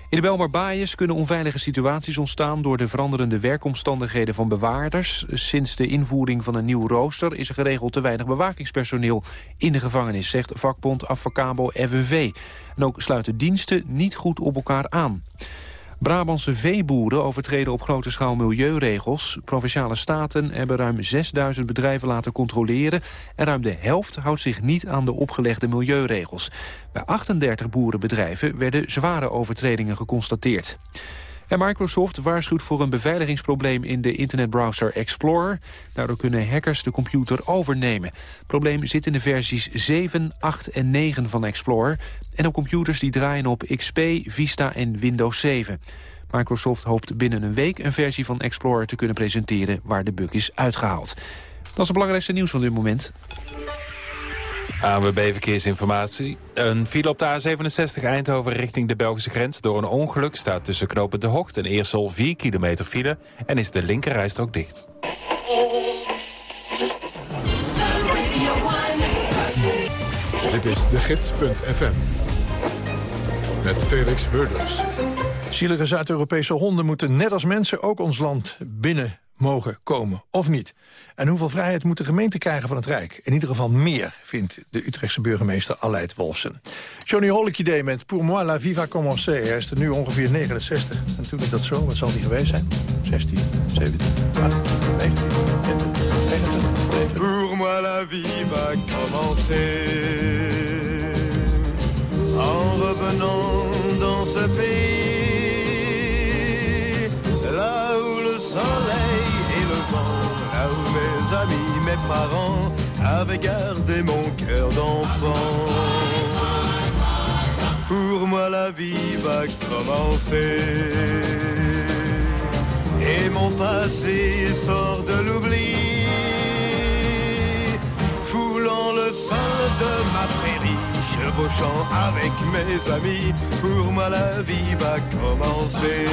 In de Belmar Baaiers kunnen onveilige situaties ontstaan... door de veranderende werkomstandigheden van bewaarders. Sinds de invoering van een nieuw rooster... is er geregeld te weinig bewakingspersoneel in de gevangenis... zegt vakbond Avacabo FNV. En ook sluiten diensten niet goed op elkaar aan. Brabantse veeboeren overtreden op grote schaal milieuregels. Provinciale staten hebben ruim 6000 bedrijven laten controleren... en ruim de helft houdt zich niet aan de opgelegde milieuregels. Bij 38 boerenbedrijven werden zware overtredingen geconstateerd. Microsoft waarschuwt voor een beveiligingsprobleem in de internetbrowser Explorer. Daardoor kunnen hackers de computer overnemen. Het probleem zit in de versies 7, 8 en 9 van Explorer... en op computers die draaien op XP, Vista en Windows 7. Microsoft hoopt binnen een week een versie van Explorer te kunnen presenteren... waar de bug is uitgehaald. Dat is het belangrijkste nieuws van dit moment. ANWB Verkeersinformatie. Een file op de A67 Eindhoven richting de Belgische grens. Door een ongeluk staat tussen knopen De Hocht en Eersel 4 kilometer file... en is de linkerrijstrook dicht. Dit is de gids.fm. Met Felix Burders. Zielige Zuid-Europese honden moeten net als mensen ook ons land binnen mogen komen, of niet? En hoeveel vrijheid moet de gemeente krijgen van het Rijk? In ieder geval meer, vindt de Utrechtse burgemeester Aleid Wolfsen. Johnny Holiday met Pour moi la vie va commencer. Hij is er nu ongeveer 69. En toen ik dat zo, wat zal die geweest zijn? 16, 17, 18, 19, 20, 21. Pour moi la vie va commencer En revenant dans ce pays amis, mes parents Avaient gardé mon cœur d'enfant. Pour moi la vie va commencer. Et mon passé sort de l'oubli. Foulant le sol de ma prairie Chevauchant avec mes amis. Pour moi la vie va commencer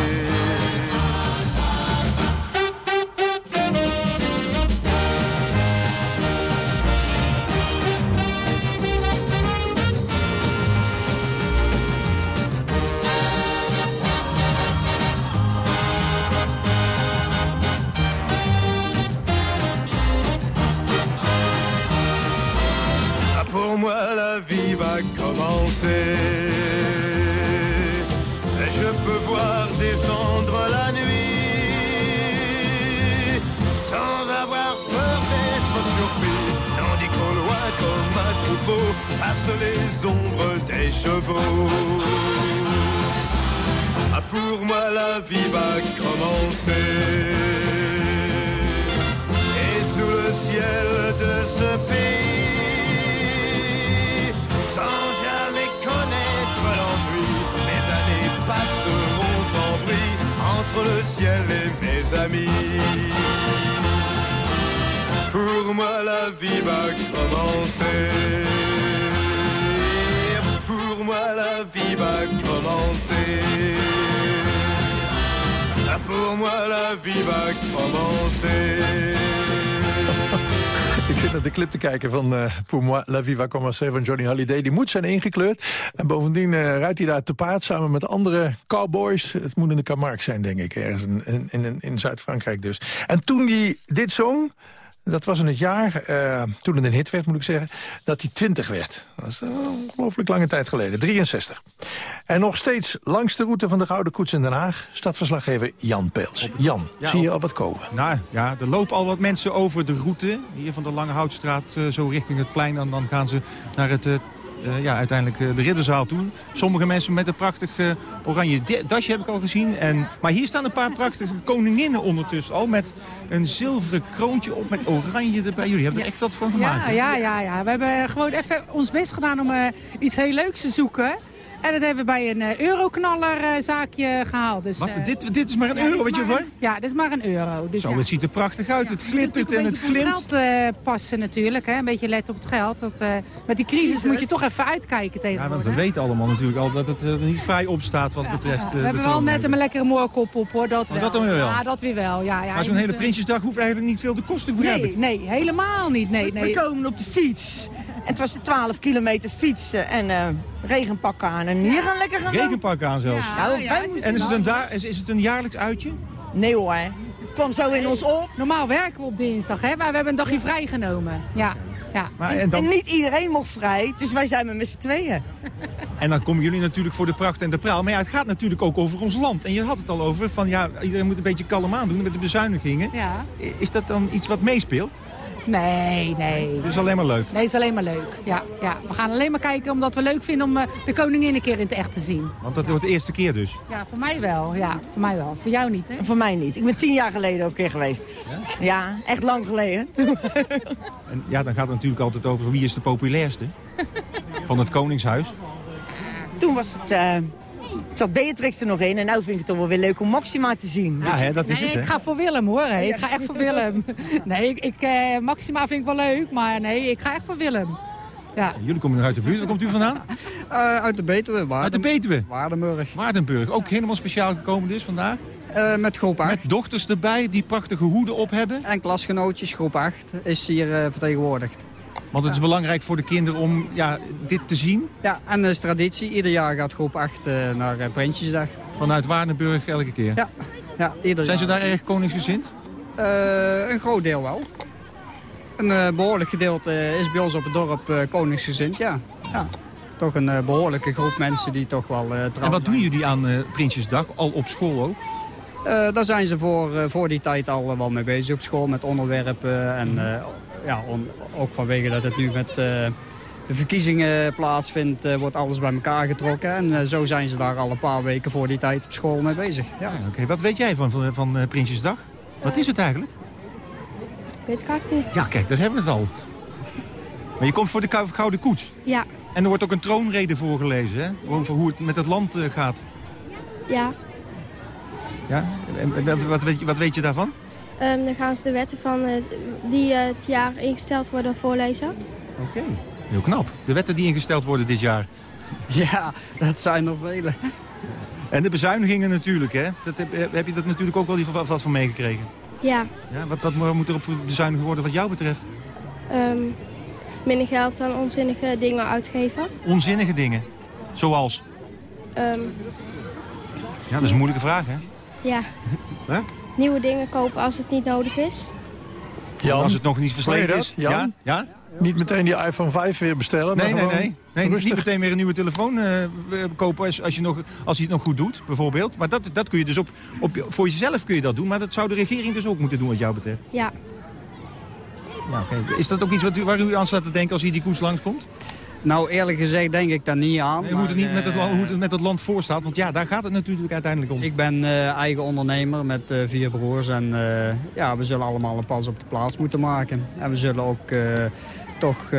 Pour moi la vie va commencer. Pour moi la vie va commencer. Ah, Pour moi la vie va commencer Ik zit naar de clip te kijken van eh Pour moi la vie va commencer van Johnny Holiday. Die moet zijn ingekleurd. En bovendien eh, rijdt hij daar te paard samen met andere cowboys. Het moet in de Camargue zijn, denk ik. Ergens in, in, in Zuid-Frankrijk dus. En toen hij dit zong... Dat was in het jaar, eh, toen het een hit werd, moet ik zeggen, dat hij 20 werd. Dat is een ongelooflijk lange tijd geleden, 63. En nog steeds langs de route van de Gouden Koets in Den Haag... staat verslaggever Jan Peels. Jan, Ja, zie je al wat komen? Nou ja, er lopen al wat mensen over de route. Hier van de Lange Houtstraat eh, zo richting het plein. En dan gaan ze naar het, eh, eh, ja, uiteindelijk eh, de ridderzaal toe. Sommige mensen met een prachtig eh, oranje dasje heb ik al gezien. En, maar hier staan een paar prachtige koninginnen ondertussen al. Met een zilveren kroontje op met oranje erbij. Jullie hebben er echt wat van gemaakt. Ja, ja, ja, ja. We hebben gewoon even ons best gedaan om iets heel leuks te zoeken. En dat hebben we bij een eh, euroknaller eh, zaakje gehaald. Dus, Wat, eh, dit, dit is maar een ja, euro, weet je een- Ja, dit is maar een euro. Dus Zo, ja. het ziet er prachtig uit. Het glittert en het glimt. het geld passen natuurlijk. Hè? Een beetje let op het geld. Dat, eh, met die crisis moet je toch even uitkijken Ja, tegenwoordig. want we weten allemaal natuurlijk al dat het er niet vrij op staat wat betreft Ja, we hebben wel net een lekkere moorkop op hoor, dat Oh, wel. dat dan weer wel? Ja, dat weer wel. Ja, ja, Maar zo'n hele Prinsjesdag hoeft eigenlijk niet veel te kosten, Nee, nee, helemaal niet. Nee, nee. We komen op de fiets. En het was 12 kilometer fietsen en eh, regenpakken aan. En hier gaan lekker gaan Regenpak aan zelfs. Ja, Nou, wij moesten En is het, een is, is het een jaarlijks uitje? Nee hoor, het kwam zo in ons op. Normaal werken we op dinsdag, hè? maar we hebben een dagje vrijgenomen. Ja, ja. Maar, En, en, dan, en niet iedereen mocht vrij, dus wij zijn met z'n tweeën. en dan komen jullie natuurlijk voor de pracht en de praal. Maar ja, het gaat natuurlijk ook over ons land. En je had het al over van ja, iedereen moet een beetje kalm aan doen met de bezuinigingen. Ja. Is dat dan iets wat meespeelt? Nee, nee. Dat is alleen maar leuk. Nee, is alleen maar leuk. Ja, ja. We gaan alleen maar kijken omdat we leuk vinden om eh, de koningin een keer in het echt te zien. Want dat wordt de eerste keer dus. Ja, voor mij wel. Ja, voor mij wel. Voor jou niet, hè? Voor mij niet. Ik ben tien jaar geleden ook een keer geweest. Ja, echt lang geleden. En ja, dan gaat het natuurlijk altijd over wie is de populairste van het Koningshuis. Toen was het... eh, zat Beatrix er nog in en nu vind ik het toch wel weer leuk om Maxima te zien. Ja, hè, dat is nee, het, hè? ik ga voor Willem hoor. hè. Ik ga echt voor Willem. Nee, ik, ik, eh, Maxima vind ik wel leuk, maar nee, ik ga echt voor Willem. Ja. Jullie komen nog uit de buurt. Waar komt u vandaan? uit de Betuwe. Uit de Betuwe? Waardenburg. Waardenburg. Ook helemaal speciaal gekomen dus vandaag? Eh, met groep 8. Met dochters erbij die prachtige hoeden op hebben? En klasgenootjes, groep 8, is hier eh, vertegenwoordigd. Want het is belangrijk voor de kinderen om ja, dit te zien. Ja, en dat is traditie. Ieder jaar gaat groep 8 eh, naar Prinsjesdag. Vanuit Waardenburg elke keer? Ja. ja ieder Zijn ze daar erg koningsgezind? Eh, een groot deel wel. Een eh, behoorlijk gedeelte is bij ons op het dorp eh, koningsgezind, ja. ja. Toch een eh, behoorlijke groep mensen die toch wel uh, En wat doen jullie aan Prinsjesdag, al op school ook? Daar zijn ze voor, voor die tijd al wel mee bezig op school met onderwerpen. En ja, on, ook vanwege dat het nu met de verkiezingen plaatsvindt, wordt alles bij elkaar getrokken. En zo zijn ze daar al een paar weken voor die tijd op school mee bezig. Ja. ja Oké, wat weet jij van, van, van Prinsjesdag? Wat is het eigenlijk? Weet ik eigenlijk niet. Ja, kijk, daar hebben we het al. Maar je komt voor de Gouden Koets. Ja. En er wordt ook een troonrede voorgelezen, hè? Over hoe het met het land gaat. Ja. Ja? En wat, wat, weet, je, wat weet je daarvan? Um, dan gaan ze de wetten van, uh, die uh, het jaar ingesteld worden voorlezen. Oké, okay. heel knap. De wetten die ingesteld worden dit jaar. Ja, dat zijn er vele. En de bezuinigingen natuurlijk, hè? Dat heb, heb je dat natuurlijk ook wel wat van meegekregen? Ja. ja wat, wat moet er op bezuinigd worden wat jou betreft? Um, minder geld aan onzinnige dingen uitgeven. Onzinnige dingen? Zoals? Um, ja, dat is een moeilijke vraag, hè? Ja. Huh? Nieuwe dingen kopen als het niet nodig is. Jan, als het nog niet versleten is. Jan? Ja? ja? Niet meteen die iPhone 5 weer bestellen. Nee, maar nee, nee. nee rustig. niet meteen weer een nieuwe telefoon uh, kopen als, als, je nog, als hij het nog goed doet, bijvoorbeeld. Maar dat, dat kun je dus op, op, voor jezelf kun je dat doen. Maar dat zou de regering dus ook moeten doen wat jou betreft. Ja. ja okay. Is dat ook iets wat u, waar u aan staat te denken als hier die koers langskomt? Nou, eerlijk gezegd denk ik daar niet aan. Nee, hoe, het niet met het, hoe het met het land voor staat, want ja, daar gaat het natuurlijk uiteindelijk om. Ik ben uh, eigen ondernemer met uh, vier broers en uh, ja, we zullen allemaal een pas op de plaats moeten maken. En we zullen ook toch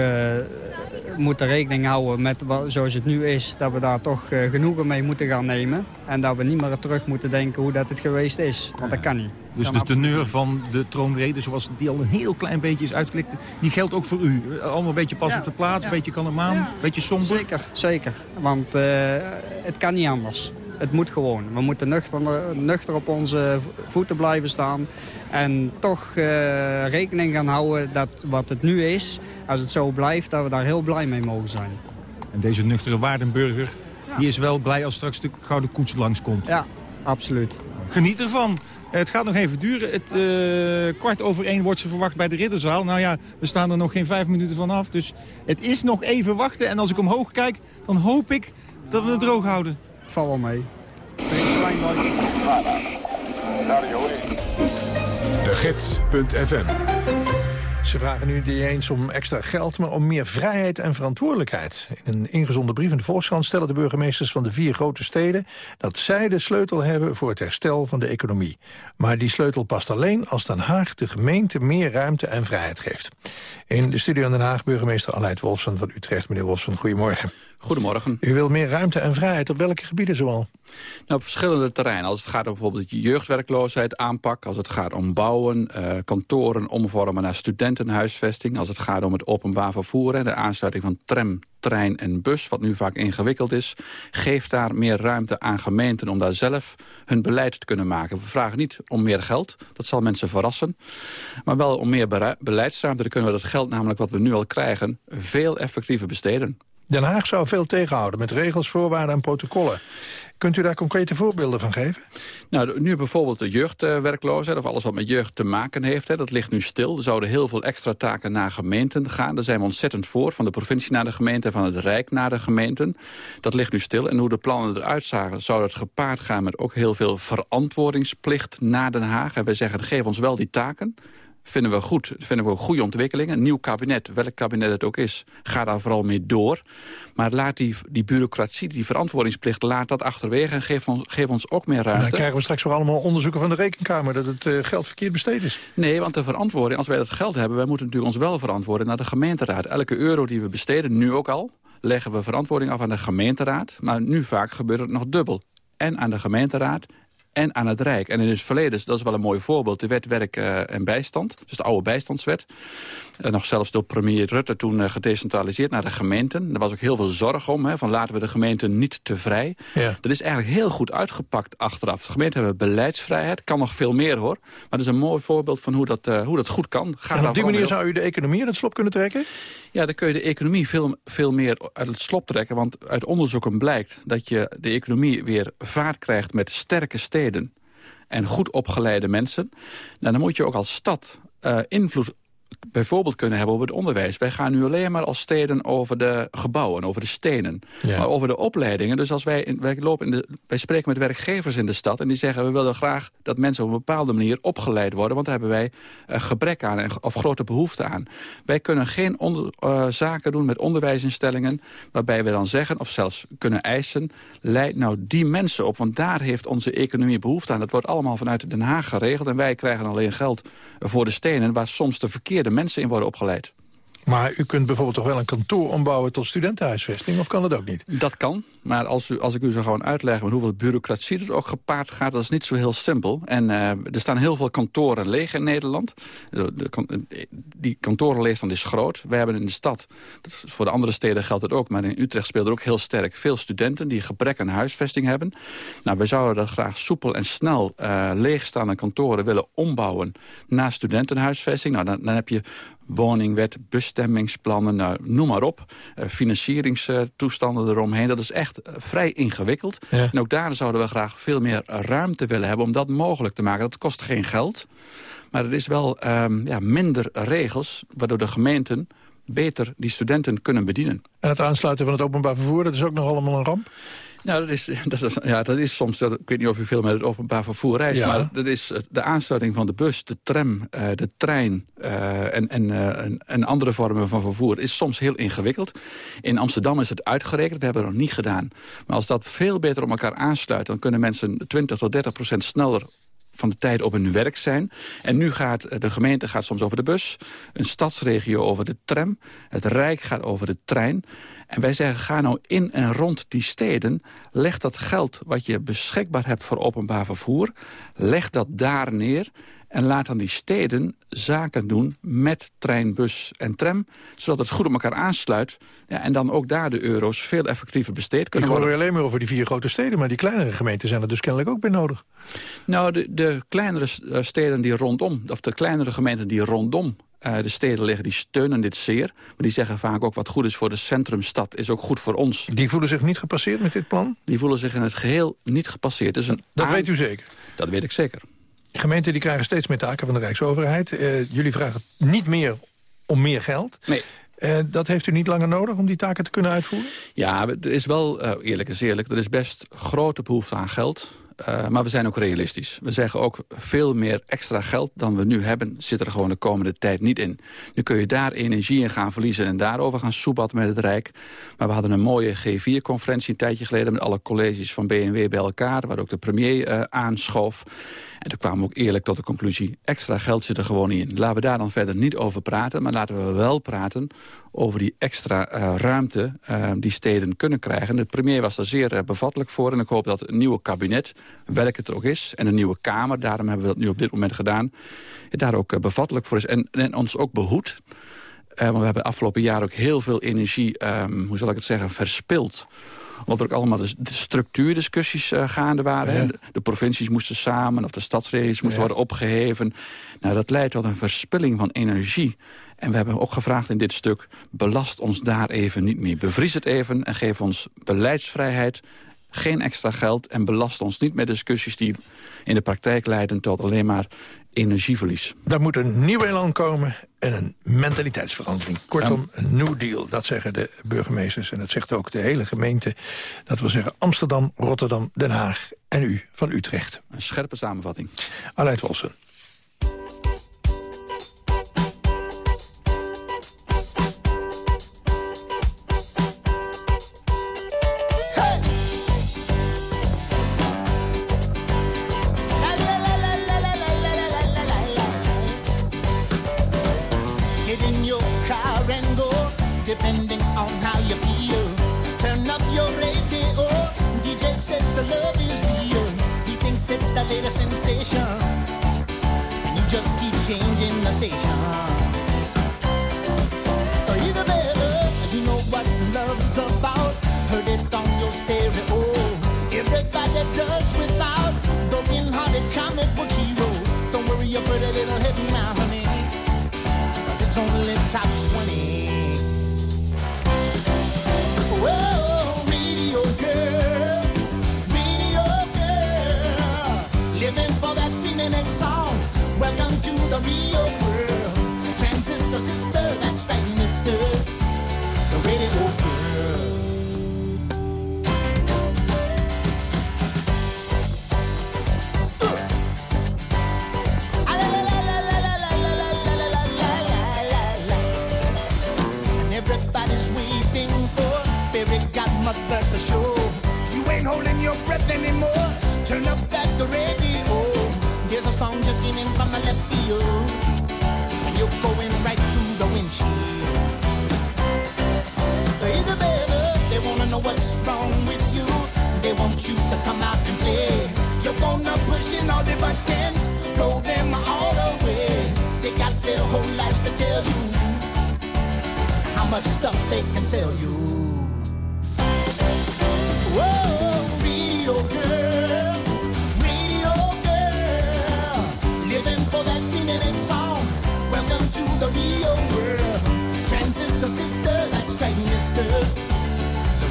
moeten rekening houden met wat, zoals het nu is, dat we daar toch genoegen mee moeten gaan nemen. En dat we niet meer terug moeten denken hoe dat het geweest is, want dat kan niet. Dus de teneur van de troonrede, zoals die al een heel klein beetje is uitgelikt... die geldt ook voor u? Allemaal een beetje pas ja, op de plaats, ja. een beetje kalmaan, een ja. beetje somber? Zeker, zeker. Want uh, het kan niet anders. Het moet gewoon. We moeten nuchter, nuchter op onze voeten blijven staan. En toch uh, rekening gaan houden dat wat het nu is... als het zo blijft, dat we daar heel blij mee mogen zijn. En deze nuchtere Waardenburger... Ja. die is wel blij als straks de Gouden Koets langskomt. Ja, absoluut. Geniet ervan. Het gaat nog even duren. Het, uh, kwart over één wordt ze verwacht bij de Ridderzaal. Nou ja, we staan er nog geen vijf minuten van af. Dus het is nog even wachten. En als ik omhoog kijk, dan hoop ik dat we het droog houden. Val wel mee. De Gids.fm Ze vragen nu niet eens om extra geld, maar om meer vrijheid en verantwoordelijkheid. In een ingezonden brief in de Volkskrant stellen de burgemeesters van de vier grote steden... dat zij de sleutel hebben voor het herstel van de economie. Maar die sleutel past alleen als Den Haag de gemeente meer ruimte en vrijheid geeft. In de studio in Den Haag burgemeester Aleid Wolfsen van Utrecht. Meneer Wolfsen, goedemorgen. Goedemorgen. U wil meer ruimte en vrijheid. Op welke gebieden zoal? Nou, op verschillende terreinen. Als het gaat om bijvoorbeeld jeugdwerkloosheid aanpak... als het gaat om bouwen, uh, kantoren omvormen naar studentenhuisvesting... als het gaat om het openbaar vervoer... en de aansluiting van tram, trein en bus, wat nu vaak ingewikkeld is... geeft daar meer ruimte aan gemeenten om daar zelf hun beleid te kunnen maken. We vragen niet om meer geld, dat zal mensen verrassen. Maar wel om meer beleidsruimte. Dan kunnen we dat geld namelijk wat we nu al krijgen... veel effectiever besteden. Den Haag zou veel tegenhouden met regels, voorwaarden en protocollen. Kunt u daar concrete voorbeelden van geven? Nou, nu bijvoorbeeld de jeugdwerkloosheid... of alles wat met jeugd te maken heeft, hè, dat ligt nu stil. Er zouden heel veel extra taken naar gemeenten gaan. Daar zijn we ontzettend voor, van de provincie naar de gemeente... en van het Rijk naar de gemeenten. Dat ligt nu stil. En hoe de plannen eruit zagen, zou dat gepaard gaan... met ook heel veel verantwoordingsplicht naar Den Haag. En wij zeggen, geef ons wel die taken vinden we goed. Vinden we goede ontwikkeling. Een nieuw kabinet, welk kabinet het ook is, ga daar vooral mee door. Maar laat die, die bureaucratie, die verantwoordingsplicht, laat dat achterwege... en geef ons, geef ons ook meer ruimte. Dan krijgen we straks weer allemaal onderzoeken van de Rekenkamer... dat het eh, geld verkeerd besteed is. Nee, want de verantwoording, als wij dat geld hebben... wij moeten natuurlijk ons wel verantwoorden naar de gemeenteraad. Elke euro die we besteden, nu ook al, leggen we verantwoording af aan de gemeenteraad. Maar nu vaak gebeurt het nog dubbel. En aan de gemeenteraad en aan het Rijk. En in het verleden, dat is wel een mooi voorbeeld... de wet werk eh, en bijstand, dus de oude bijstandswet. Eh, nog zelfs door premier Rutte toen eh, gedecentraliseerd naar de gemeenten. Er was ook heel veel zorg om, hè, van laten we de gemeenten niet te vrij. Ja. Dat is eigenlijk heel goed uitgepakt achteraf. De gemeenten hebben beleidsvrijheid, kan nog veel meer hoor. Maar dat is een mooi voorbeeld van hoe dat, eh, hoe dat goed kan. Ga en op die manier zou u de economie in het slop kunnen trekken? ja, dan kun je de economie veel, veel meer uit het slop trekken. Want uit onderzoeken blijkt dat je de economie weer vaart krijgt met sterke steden en goed opgeleide mensen. Nou, dan moet je ook als stad eh, invloed bijvoorbeeld kunnen hebben op het onderwijs. Wij gaan nu alleen maar als steden over de gebouwen, over de stenen. Ja. Maar over de opleidingen. Dus als wij, in, wij, lopen in de, wij spreken met werkgevers in de stad... en die zeggen, we willen graag dat mensen op een bepaalde manier opgeleid worden... want daar hebben wij eh, gebrek aan en, of grote behoefte aan. Wij kunnen geen onder, eh, zaken doen met onderwijsinstellingen... waarbij we dan zeggen, of zelfs kunnen eisen... leid nou die mensen op, want daar heeft onze economie behoefte aan. Dat wordt allemaal vanuit Den Haag geregeld... en wij krijgen alleen geld voor de stenen... waar soms de verkeerde mensen in worden opgeleid. Maar u kunt bijvoorbeeld toch wel een kantoor ombouwen tot studentenhuisvesting? Of kan dat ook niet? Dat kan, maar als, u, als ik u zo gewoon uitleg... met hoeveel bureaucratie er ook gepaard gaat... dat is niet zo heel simpel. En uh, er staan heel veel kantoren leeg in Nederland. De, de, die kantorenleegstand is groot. We hebben in de stad, voor de andere steden geldt het ook... maar in Utrecht speelt er ook heel sterk veel studenten... die gebrek aan huisvesting hebben. Nou, we zouden dat graag soepel en snel uh, leegstaande kantoren willen ombouwen... naar studentenhuisvesting. Nou, dan, dan heb je woningwet, bestemmingsplannen, nou, noem maar op. Uh, financieringstoestanden eromheen. Dat is echt uh, vrij ingewikkeld. Ja. En ook daar zouden we graag veel meer ruimte willen hebben... om dat mogelijk te maken. Dat kost geen geld. Maar er is wel um, ja, minder regels... waardoor de gemeenten beter die studenten kunnen bedienen. En het aansluiten van het openbaar vervoer, dat is ook nog allemaal een ramp? Nou, dat is, dat is, ja, dat is soms... Dat, ik weet niet of u veel met het openbaar vervoer reist... Ja. maar dat is de aansluiting van de bus, de tram, uh, de trein... Uh, en, en, uh, en, en andere vormen van vervoer is soms heel ingewikkeld. In Amsterdam is het uitgerekend, we hebben het nog niet gedaan. Maar als dat veel beter op elkaar aansluit... dan kunnen mensen 20 tot 30 procent sneller van de tijd op hun werk zijn. En nu gaat de gemeente gaat soms over de bus, een stadsregio over de tram, het Rijk gaat over de trein. En wij zeggen, ga nou in en rond die steden, leg dat geld wat je beschikbaar hebt voor openbaar vervoer, leg dat daar neer en laat dan die steden zaken doen met trein, bus en tram... zodat het goed op elkaar aansluit... Ja, en dan ook daar de euro's veel effectiever besteed kunnen Ik hoor worden. alleen maar over die vier grote steden... maar die kleinere gemeenten zijn er dus kennelijk ook bij nodig. Nou, de, de kleinere uh, steden die rondom... of de kleinere gemeenten die rondom uh, de steden liggen, die steunen dit zeer. Maar die zeggen vaak ook wat goed is voor de centrumstad... is ook goed voor ons. Die voelen zich niet gepasseerd met dit plan? Die voelen zich in het geheel niet gepasseerd. Dus een dat weet u zeker? Dat weet ik zeker. Gemeenten die krijgen steeds meer taken van de Rijksoverheid. Uh, jullie vragen niet meer om meer geld. Nee. Uh, dat heeft u niet langer nodig om die taken te kunnen uitvoeren? Ja, er is wel, uh, eerlijk is eerlijk, er is best grote behoefte aan geld. Uh, maar we zijn ook realistisch. We zeggen ook veel meer extra geld dan we nu hebben... zit er gewoon de komende tijd niet in. Nu kun je daar energie in gaan verliezen... en daarover gaan soebatten met het Rijk. Maar we hadden een mooie G4-conferentie een tijdje geleden... met alle colleges van BNW bij elkaar... waar ook de premier aanschoof. En toen kwamen we ook eerlijk tot de conclusie... extra geld zit er gewoon in. Laten we daar dan verder niet over praten... maar laten we wel praten over die extra eh, ruimte uh, die steden kunnen krijgen. De premier was daar zeer uh, bevattelijk voor. En ik hoop dat het nieuwe kabinet, welk het ook is... en een nieuwe Kamer, daarom hebben we dat nu op dit moment gedaan... daar ook bevattelijk voor is. En, ons ook behoedt. want we hebben afgelopen jaar ook heel veel energie, um, hoe zal ik het zeggen, verspild omdat er ook allemaal de, structuurdiscussies uh, gaande waren. Ja. De, de, provincies moesten samen of de stadsregio's moesten ja. worden opgeheven. Nou, dat leidt tot een verspilling van energie. En we hebben ook gevraagd in dit stuk... belast ons daar even niet mee. Bevries het even en geef ons beleidsvrijheid geen extra geld en belast ons niet met discussies die in de praktijk leiden tot alleen maar energieverlies. Daar moet een nieuw elan komen en een mentaliteitsverandering. Kortom, een New Deal, dat zeggen de burgemeesters. En dat zegt ook de hele gemeente. Dat wil zeggen Amsterdam, Rotterdam, Den Haag en u van Utrecht. Een scherpe samenvatting. Aleid Wolsen. Just keep changing the station. Either better, you know what love's about. Heard it on your stereo. Everybody does without broken hearted comic book heroes. Don't worry, you put a little head now, honey. Cause it's only top Everybody's waiting for fairy godmother to show. You ain't holding your breath anymore. Turn up the radio. There's a song just came in from the left field. And you're going right through the windshield. What's wrong with you. They want you to come out and play. You're gonna push in all the buttons, blow them all away. They got their whole lives to tell you how much stuff they can sell you. Whoa, radio girl,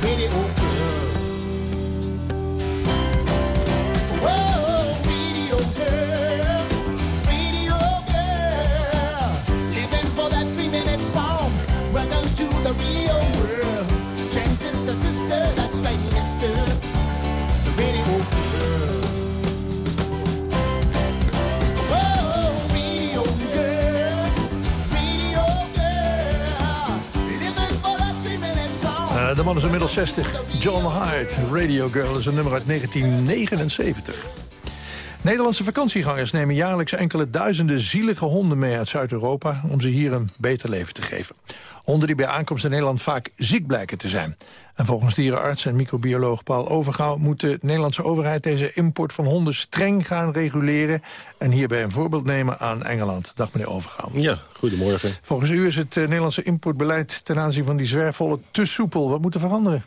The radio girl. De man is inmiddels 60. John Hyde, Radio Girl, is een nummer uit 1979. Nederlandse vakantiegangers nemen jaarlijks enkele duizenden zielige honden mee uit Zuid-Europa... om ze hier een beter leven te geven. Honden die bij aankomst in Nederland vaak ziek blijken te zijn. En volgens dierenarts en microbioloog Paul Overgouw... moet de Nederlandse overheid deze import van honden streng gaan reguleren... en hierbij een voorbeeld nemen aan Engeland. Dag meneer Overgouw. Ja, goedemorgen. Volgens u is het eh, Nederlandse importbeleid ten aanzien van die zwerfvollen te soepel. Wat moet er veranderen?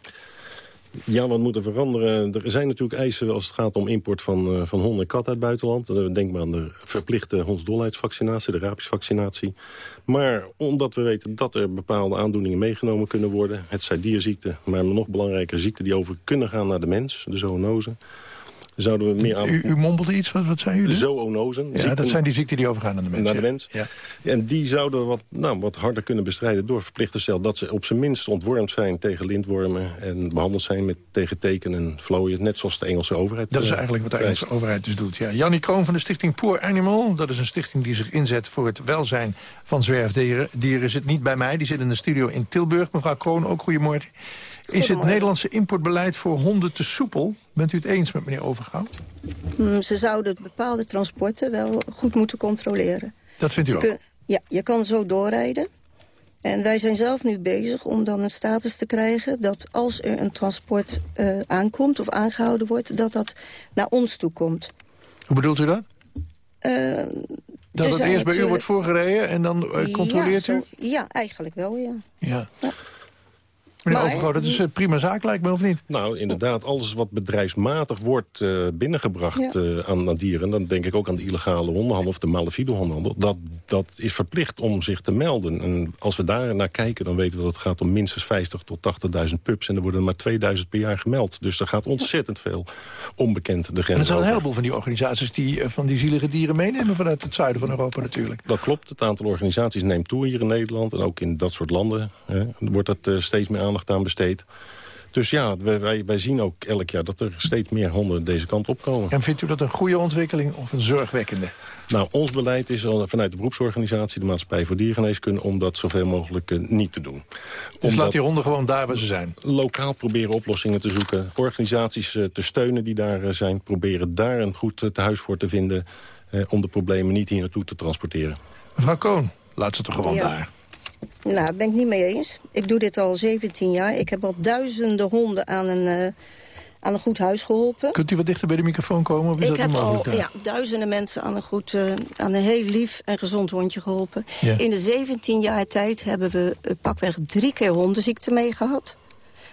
Ja, wat moet er veranderen? Er zijn natuurlijk eisen als het gaat om import van, uh, van honden en katten uit het buitenland. Uh, Denk maar aan de verplichte hondsdolheidsvaccinatie, de rabiesvaccinatie. Maar omdat we weten dat er bepaalde aandoeningen meegenomen kunnen worden... het zijn dierziekten, maar nog belangrijker ziekten die over kunnen gaan naar de mens, de zoonose... Zouden we meer aan... U, u mompelde iets, wat, wat zijn jullie? Zoonosen. Ja, dat zijn die ziekten die overgaan naar de mens. Naar de mens. Ja. En die zouden we wat, nou, wat harder kunnen bestrijden door verplicht te stellen... dat ze op zijn minst ontwormd zijn tegen lintwormen... en behandeld zijn met, tegen teken en vlooien. Net zoals de Engelse overheid. Dat is eh, eigenlijk wat de. Engelse overheid dus doet. Ja. Jannie Kroon van de stichting Poor Animal. Dat is een stichting die zich inzet voor het welzijn van zwerfdieren. Dieren zit niet bij mij, die zit in de studio in Tilburg. Mevrouw Kroon, ook goedemorgen. Is het Nederlandse importbeleid voor honden te soepel? Bent u het eens met meneer Overgouw? Mm, ze zouden bepaalde transporten wel goed moeten controleren. Dat vindt u Je ook? kun- ja, je kan zo doorrijden. En wij zijn zelf nu bezig om dan een status te krijgen... dat als er een transport eh, aankomt of aangehouden wordt... dat dat naar ons toe komt. Hoe bedoelt u dat? Eh, Dat het eerst bij u wordt voorgereden en dan eh, controleert ja, u? Ja, eigenlijk wel, ja. Ja. Meneer Maar- Overgouw, dat is een prima zaak lijkt me, of niet? Nou, inderdaad, alles wat bedrijfsmatig wordt eh, binnengebracht Ja. eh, aan, aan dieren... dan denk ik ook aan de illegale hondenhandel of de malafide hondenhandel... Dat, dat is verplicht om zich te melden. En als we daar naar kijken, dan weten we dat het gaat om minstens 50 tot 80.000 pups... en er worden maar 2000 per jaar gemeld. Dus er gaat ontzettend veel onbekend de En er grens zijn een heleboel van die organisaties die eh, van die zielige dieren meenemen vanuit het zuiden van Europa natuurlijk. Dat klopt. Het aantal organisaties neemt toe hier in Nederland. En ook in dat soort landen hè, wordt dat eh, steeds meer aandacht aan besteed. Dus ja, wij, wij, zien ook elk jaar dat er steeds meer honden deze kant op komen. En vindt u dat een goede ontwikkeling of een zorgwekkende? Nou, ons beleid is al vanuit de beroepsorganisatie... de Maatschappij voor Diergeneeskunde... om dat zoveel mogelijk eh, niet te doen. Dus laat die honden gewoon daar waar ze zijn. Lokaal proberen oplossingen te zoeken. Organisaties eh, te steunen die daar eh, zijn. Proberen daar een goed eh, tehuis voor te vinden... eh, om de problemen niet hier naartoe te transporteren. Mevrouw Koon, laat ze toch gewoon Ja. daar. Nou, daar ben ik niet mee eens. Ik doe dit al 17 jaar. Ik heb al duizenden honden aan een, eh, aan een goed huis geholpen. Kunt u wat dichter bij de microfoon komen? Of is Ik dat heb al daar? ja, duizenden mensen aan een, goed, eh, aan een heel lief en gezond hondje geholpen. In de 17 jaar tijd hebben we eh, pakweg drie keer hondenziekte mee gehad.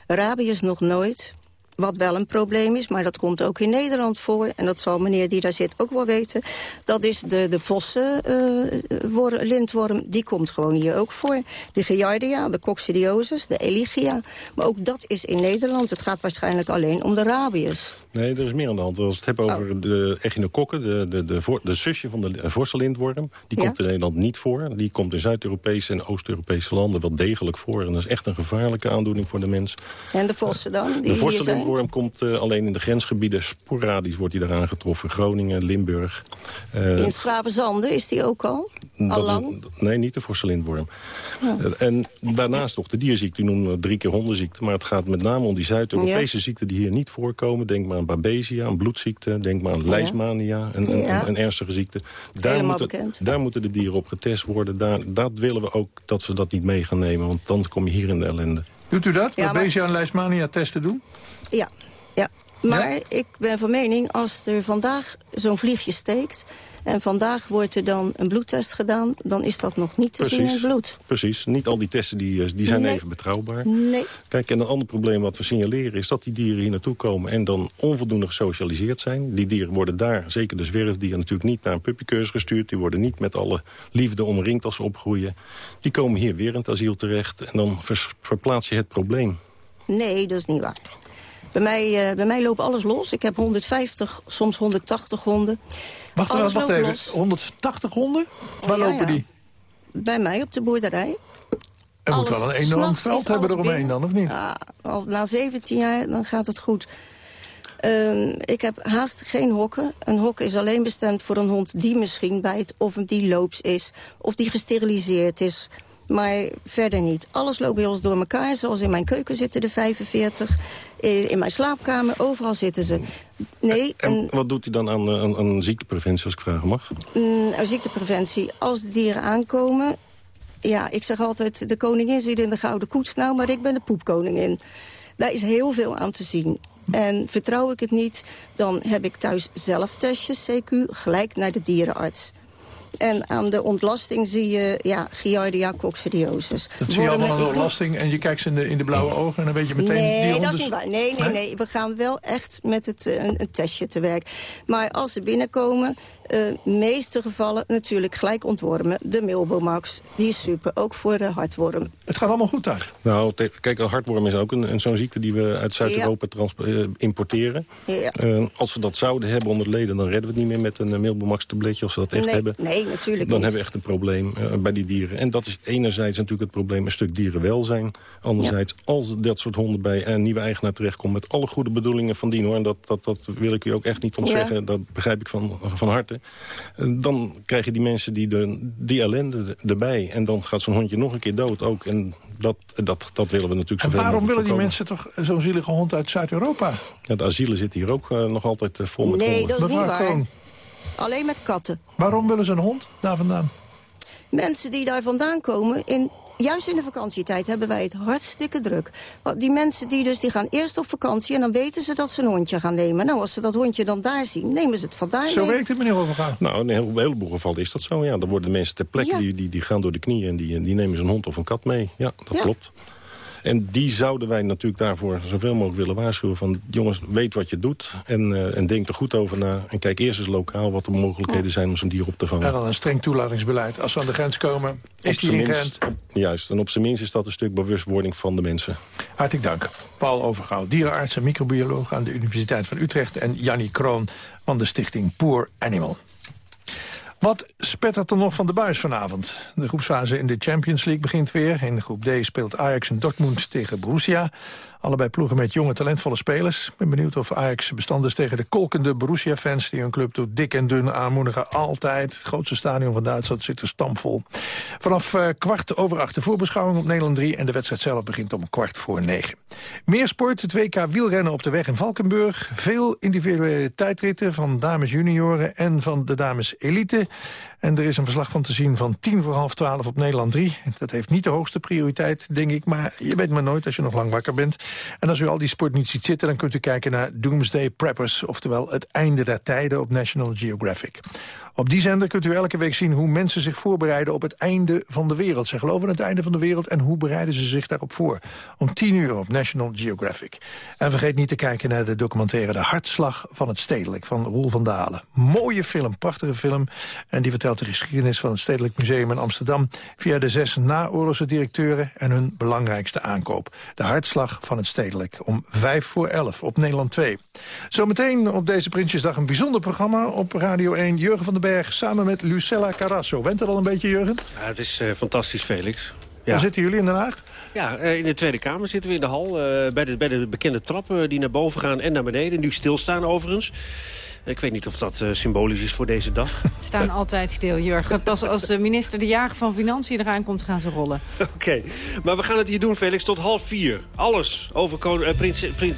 Rabies nog nooit. Wat wel een probleem is, maar dat komt ook in Nederland voor. En dat zal meneer die daar zit ook wel weten. Dat is de, de vossen-lintworm. die komt gewoon hier ook voor. De giardia, de coccidiosis, de eligia. Maar ook dat is in Nederland. Het gaat waarschijnlijk alleen om de rabies. Nee, er is meer aan de hand. Als we het hebben over de echinokokken, de, de, de, voor- de zusje van de vorstellintworm... die Ja. komt in Nederland niet voor. Die komt in Zuid-Europese en Oost-Europese landen wel degelijk voor. En dat is echt een gevaarlijke aandoening voor de mens. En de vossen dan? Die de vorstellintworm komt eh, alleen in de grensgebieden. Sporadisch wordt die daar aangetroffen. Groningen, Limburg. Eh, In Schravenzande is die ook al? dat Al is- lang? nee, niet de vorstellintworm. Ja. Eh, En daarnaast toch de dierziekte. U noemde drie keer hondenziekte. Maar het gaat met name om die Zuid-Europese Ja. ziekten die hier niet voorkomen. Denk maar aan Babesia, een bloedziekte. Denk maar aan leishmania, een, een, Ja. een, een ernstige ziekte. Daar moeten, daar moeten de dieren op getest worden. Daar, dat willen we ook dat we dat niet mee gaan nemen. Want dan kom je hier in de ellende. Doet u dat? Ja, maar- en Leishmania testen doen? Ja, ja. Maar ik ben van mening, als er vandaag zo'n vliegje steekt... en vandaag wordt er dan een bloedtest gedaan... dan is dat nog niet te zien in het bloed. Precies. Niet al die testen die, eh, die zijn Nee. even betrouwbaar. Nee. Kijk, en een ander probleem wat we signaleren is dat die dieren hier naartoe komen en dan onvoldoende gesocialiseerd zijn. Die dieren worden daar, zeker de zwerfdieren, natuurlijk niet naar een puppycursus gestuurd. Die worden niet met alle liefde omringd als ze opgroeien. Die komen hier weer in het asiel terecht en dan verplaats je het probleem. Nee, dat is niet waar. Bij mij, eh, bij mij loopt alles los. Ik heb 150, soms 180 honden. Wacht, alles wacht even. los. 180 honden? Waar Ja, lopen ja. die? Bij mij op de boerderij. Er moet wel een enorm veld hebben eromheen dan, of niet? Ja, al na 17 jaar dan gaat het goed. Ehm, ik heb haast geen hokken. Een hok is alleen bestemd voor een hond die misschien bijt... of die loops is, of die gesteriliseerd is. Maar verder niet. Alles loopt bij ons door elkaar. Zoals in mijn keuken zitten er 45. Eh, In mijn slaapkamer, overal zitten ze. Nee, En wat doet hij dan aan, eh, aan, aan ziektepreventie, als ik vragen mag? Mm, ziektepreventie. Als de dieren aankomen... Ja, ik zeg altijd, de koningin zit in de gouden koets nou... maar ik ben de poepkoningin. Daar is heel veel aan te zien. En vertrouw ik het niet, dan heb ik thuis zelf testjes, CQ... gelijk naar de dierenarts. En aan de ontlasting zie je ja, Giardia coccidiosis. Dat zie je allemaal aan de ontlasting en je kijkt ze in de, in de blauwe ogen... en dan weet je meteen... Nee, dat is niet waar. Nee, nee, nee. We gaan wel echt met het, eh, een, een testje te werk. Maar als ze binnenkomen, eh meeste gevallen natuurlijk gelijk ontwormen. De Milbomax, die is super. Ook voor de hartworm. Het gaat allemaal goed daar. Nou, kijk, een hartworm is ook een, een zo'n ziekte die we uit Zuid-Europa eh, importeren. Ja. Eh, als we dat zouden hebben onder de leden, dan redden we het niet meer met een uh, Milbomax-tabletje. Als we dat echt nee, hebben, nee, natuurlijk dan niet. hebben we echt een probleem eh, bij die dieren. En dat is enerzijds natuurlijk het probleem een stuk dierenwelzijn. Anderzijds, als dat soort honden bij een nieuwe eigenaar terechtkomen... met alle goede bedoelingen van dien, hoor. En dat, dat, dat wil ik u ook echt niet ontzeggen. Ja. Dat begrijp ik van, van harte. Eh, dan krijgen die mensen die, de, die ellende erbij. En dan gaat zo'n hondje nog een keer dood ook. En Dat, dat, dat willen we natuurlijk En zoveel waarom willen die mensen toch zo'n zielige hond uit Zuid-Europa? Ja, de asielen zitten hier ook eh, nog altijd eh, vol met Nee, honden. dat is niet waar. Alleen met katten. Waarom willen ze een hond daar vandaan? Mensen die daar vandaan komen, in, juist in de vakantietijd hebben wij het hartstikke druk. Want die mensen die dus, die gaan eerst op vakantie en dan weten ze dat ze een hondje gaan nemen. Nou, als ze dat hondje dan daar zien, nemen ze het vandaar Zo mee. werkt het, meneer Overgaard. Nou, in een heel- heleboel gevallen is dat zo. Ja, dan worden mensen ter plekke, Ja. die, die, die gaan door de knieën... en die, die nemen ze een hond of een kat mee. Ja, dat Ja. klopt. En die zouden wij natuurlijk daarvoor zoveel mogelijk willen waarschuwen. Van jongens, weet wat je doet en, eh, en denk er goed over na. En kijk eerst eens lokaal wat de mogelijkheden zijn om zo'n dier op te vangen. En dan een streng toelatingsbeleid. Als ze aan de grens komen, is die minst, juist, en op zijn minst is dat een stuk bewustwording van de mensen. Hartelijk dank. Paul Overgouw, dierenarts en microbioloog aan de Universiteit van Utrecht... en Jannie Kroon van de stichting Poor Animal. Wat spettert er nog van de buis vanavond? De groepsfase in de Champions League begint weer. In groep D speelt Ajax en Dortmund tegen Borussia. Allebei ploegen met jonge, talentvolle spelers. Ik ben benieuwd of Ajax bestand is tegen de kolkende Borussia-fans... die hun club door dik en dun aanmoedigen. Altijd. Het grootste stadion van Duitsland zit er stampvol. Vanaf eh, kwart over acht de voorbeschouwing op Nederland 3... en de wedstrijd zelf begint om kwart voor negen. Meer sport, het WK wielrennen op de weg in Valkenburg. Veel individuele tijdritten van dames junioren en van de dames elite. En er is een verslag van te zien van tien voor half twaalf op Nederland 3. Dat heeft niet de hoogste prioriteit, denk ik. Maar je weet maar nooit als je nog lang wakker bent. En als u al die sport niet ziet zitten... dan kunt u kijken naar Doomsday Preppers. Oftewel het einde der tijden op National Geographic. Op die zender kunt u elke week zien hoe mensen zich voorbereiden op het einde van de wereld. Ze geloven in het einde van de wereld en hoe bereiden ze zich daarop voor. Om tien uur op National Geographic. En vergeet niet te kijken naar de documentaire De Hartslag van het Stedelijk van Roel van Dalen. Mooie film, prachtige film. En die vertelt de geschiedenis van het Stedelijk Museum in Amsterdam... via de zes naoorlogse directeuren en hun belangrijkste aankoop. De Hartslag van het Stedelijk om vijf voor elf op Nederland 2. Zometeen op deze Prinsjesdag een bijzonder programma op Radio 1. Jurgen van den Samen met Lucella Carrasso. Went er al een beetje, Jurgen? Ja, het is eh, fantastisch, Felix. Waar zitten jullie in Den Haag? Ja, eh, in de Tweede Kamer zitten we in de hal. eh, bij, de, bij de bekende trappen die naar boven gaan en naar beneden. Nu stilstaan overigens. Ik weet niet of dat eh, symbolisch is voor deze dag. Staan altijd stil, Jurgen. Pas als de minister De Jager van Financiën eraan komt, gaan ze rollen. Oké, maar we gaan het hier doen, Felix, tot half vier. Alles over koning, eh, prins, prins,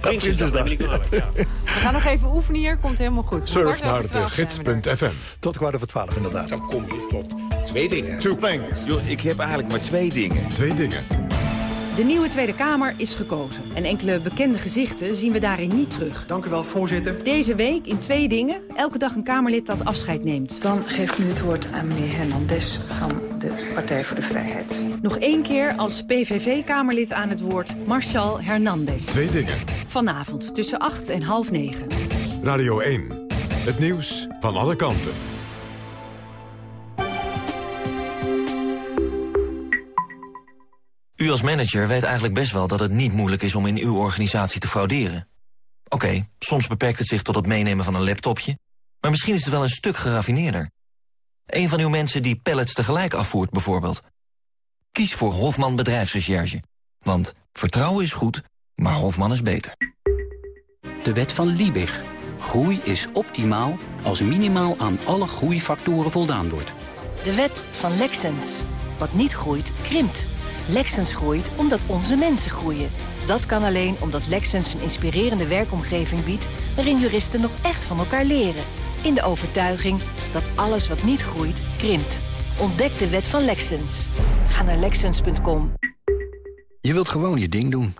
Prinsjesdag. ja. We gaan nog even oefenen hier, komt helemaal goed. Surf naar de gids.fm. Tot kwart over twaalf, inderdaad. Dan kom je tot twee dingen. Two things. Yo, ik heb eigenlijk maar twee dingen. Twee dingen. De nieuwe Tweede Kamer is gekozen. En enkele bekende gezichten zien we daarin niet terug. Dank u wel, voorzitter. Deze week in twee dingen. Elke dag een Kamerlid dat afscheid neemt. Dan geeft nu het woord aan meneer Hernandez van de Partij voor de Vrijheid. Nog één keer als PVV-Kamerlid aan het woord Marshal Hernandez. Twee dingen. Vanavond tussen 8 en half negen. Radio 1. Het nieuws van alle kanten. U als manager weet eigenlijk best wel dat het niet moeilijk is om in uw organisatie te frauderen. Oké, soms beperkt het zich tot het meenemen van een laptopje, maar misschien is het wel een stuk geraffineerder. Een van uw mensen die pallets tegelijk afvoert bijvoorbeeld. Kies voor Hofman Bedrijfsrecherche, want vertrouwen is goed, maar Hofman is beter. De wet van Liebig. Groei is optimaal als minimaal aan alle groeifactoren voldaan wordt. De wet van Lexens. Wat niet groeit, krimpt. Lexens groeit omdat onze mensen groeien. Dat kan alleen omdat Lexens een inspirerende werkomgeving biedt... waarin juristen nog echt van elkaar leren. In de overtuiging dat alles wat niet groeit, krimpt. Ontdek de wet van Lexens. Ga naar Lexens.com. Je wilt gewoon je ding doen.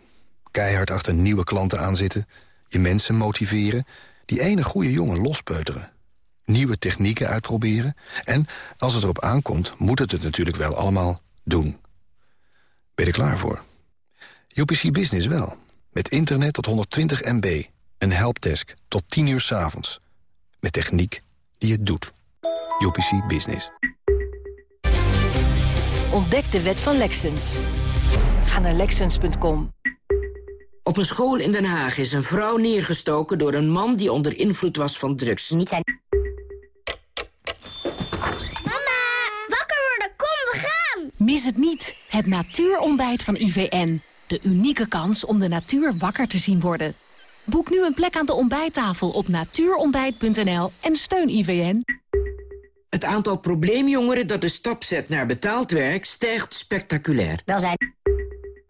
Keihard achter nieuwe klanten aanzitten. Je mensen motiveren. Die ene goede jongen lospeuteren. Nieuwe technieken uitproberen. En als het erop aankomt, moet het het natuurlijk wel allemaal doen. Ben je er klaar voor? UPC Business wel. Met internet tot 120 MB. Een helpdesk tot 10 uur 's avonds. Met techniek die het doet. UPC Business. Ontdek de wet van Lexens. Ga naar Lexens.com. Op een school in Den Haag is een vrouw neergestoken door een man die onder invloed was van drugs. Niet zijn. Wakker worden, kom, we gaan! Mis het niet, het natuurontbijt van IVN. De unieke kans om de natuur wakker te zien worden. Boek nu een plek aan de ontbijttafel op natuurontbijt.nl en steun IVN. Het aantal probleemjongeren dat de stap zet naar betaald werk stijgt spectaculair. Welzijn.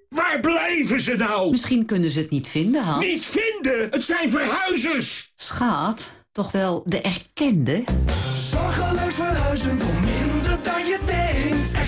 Waar blijven ze nou? Misschien kunnen ze het niet vinden, Hans. Niet vinden? Het zijn verhuizers! Schaat, toch wel de erkende? Zorgeloos verhuizen voor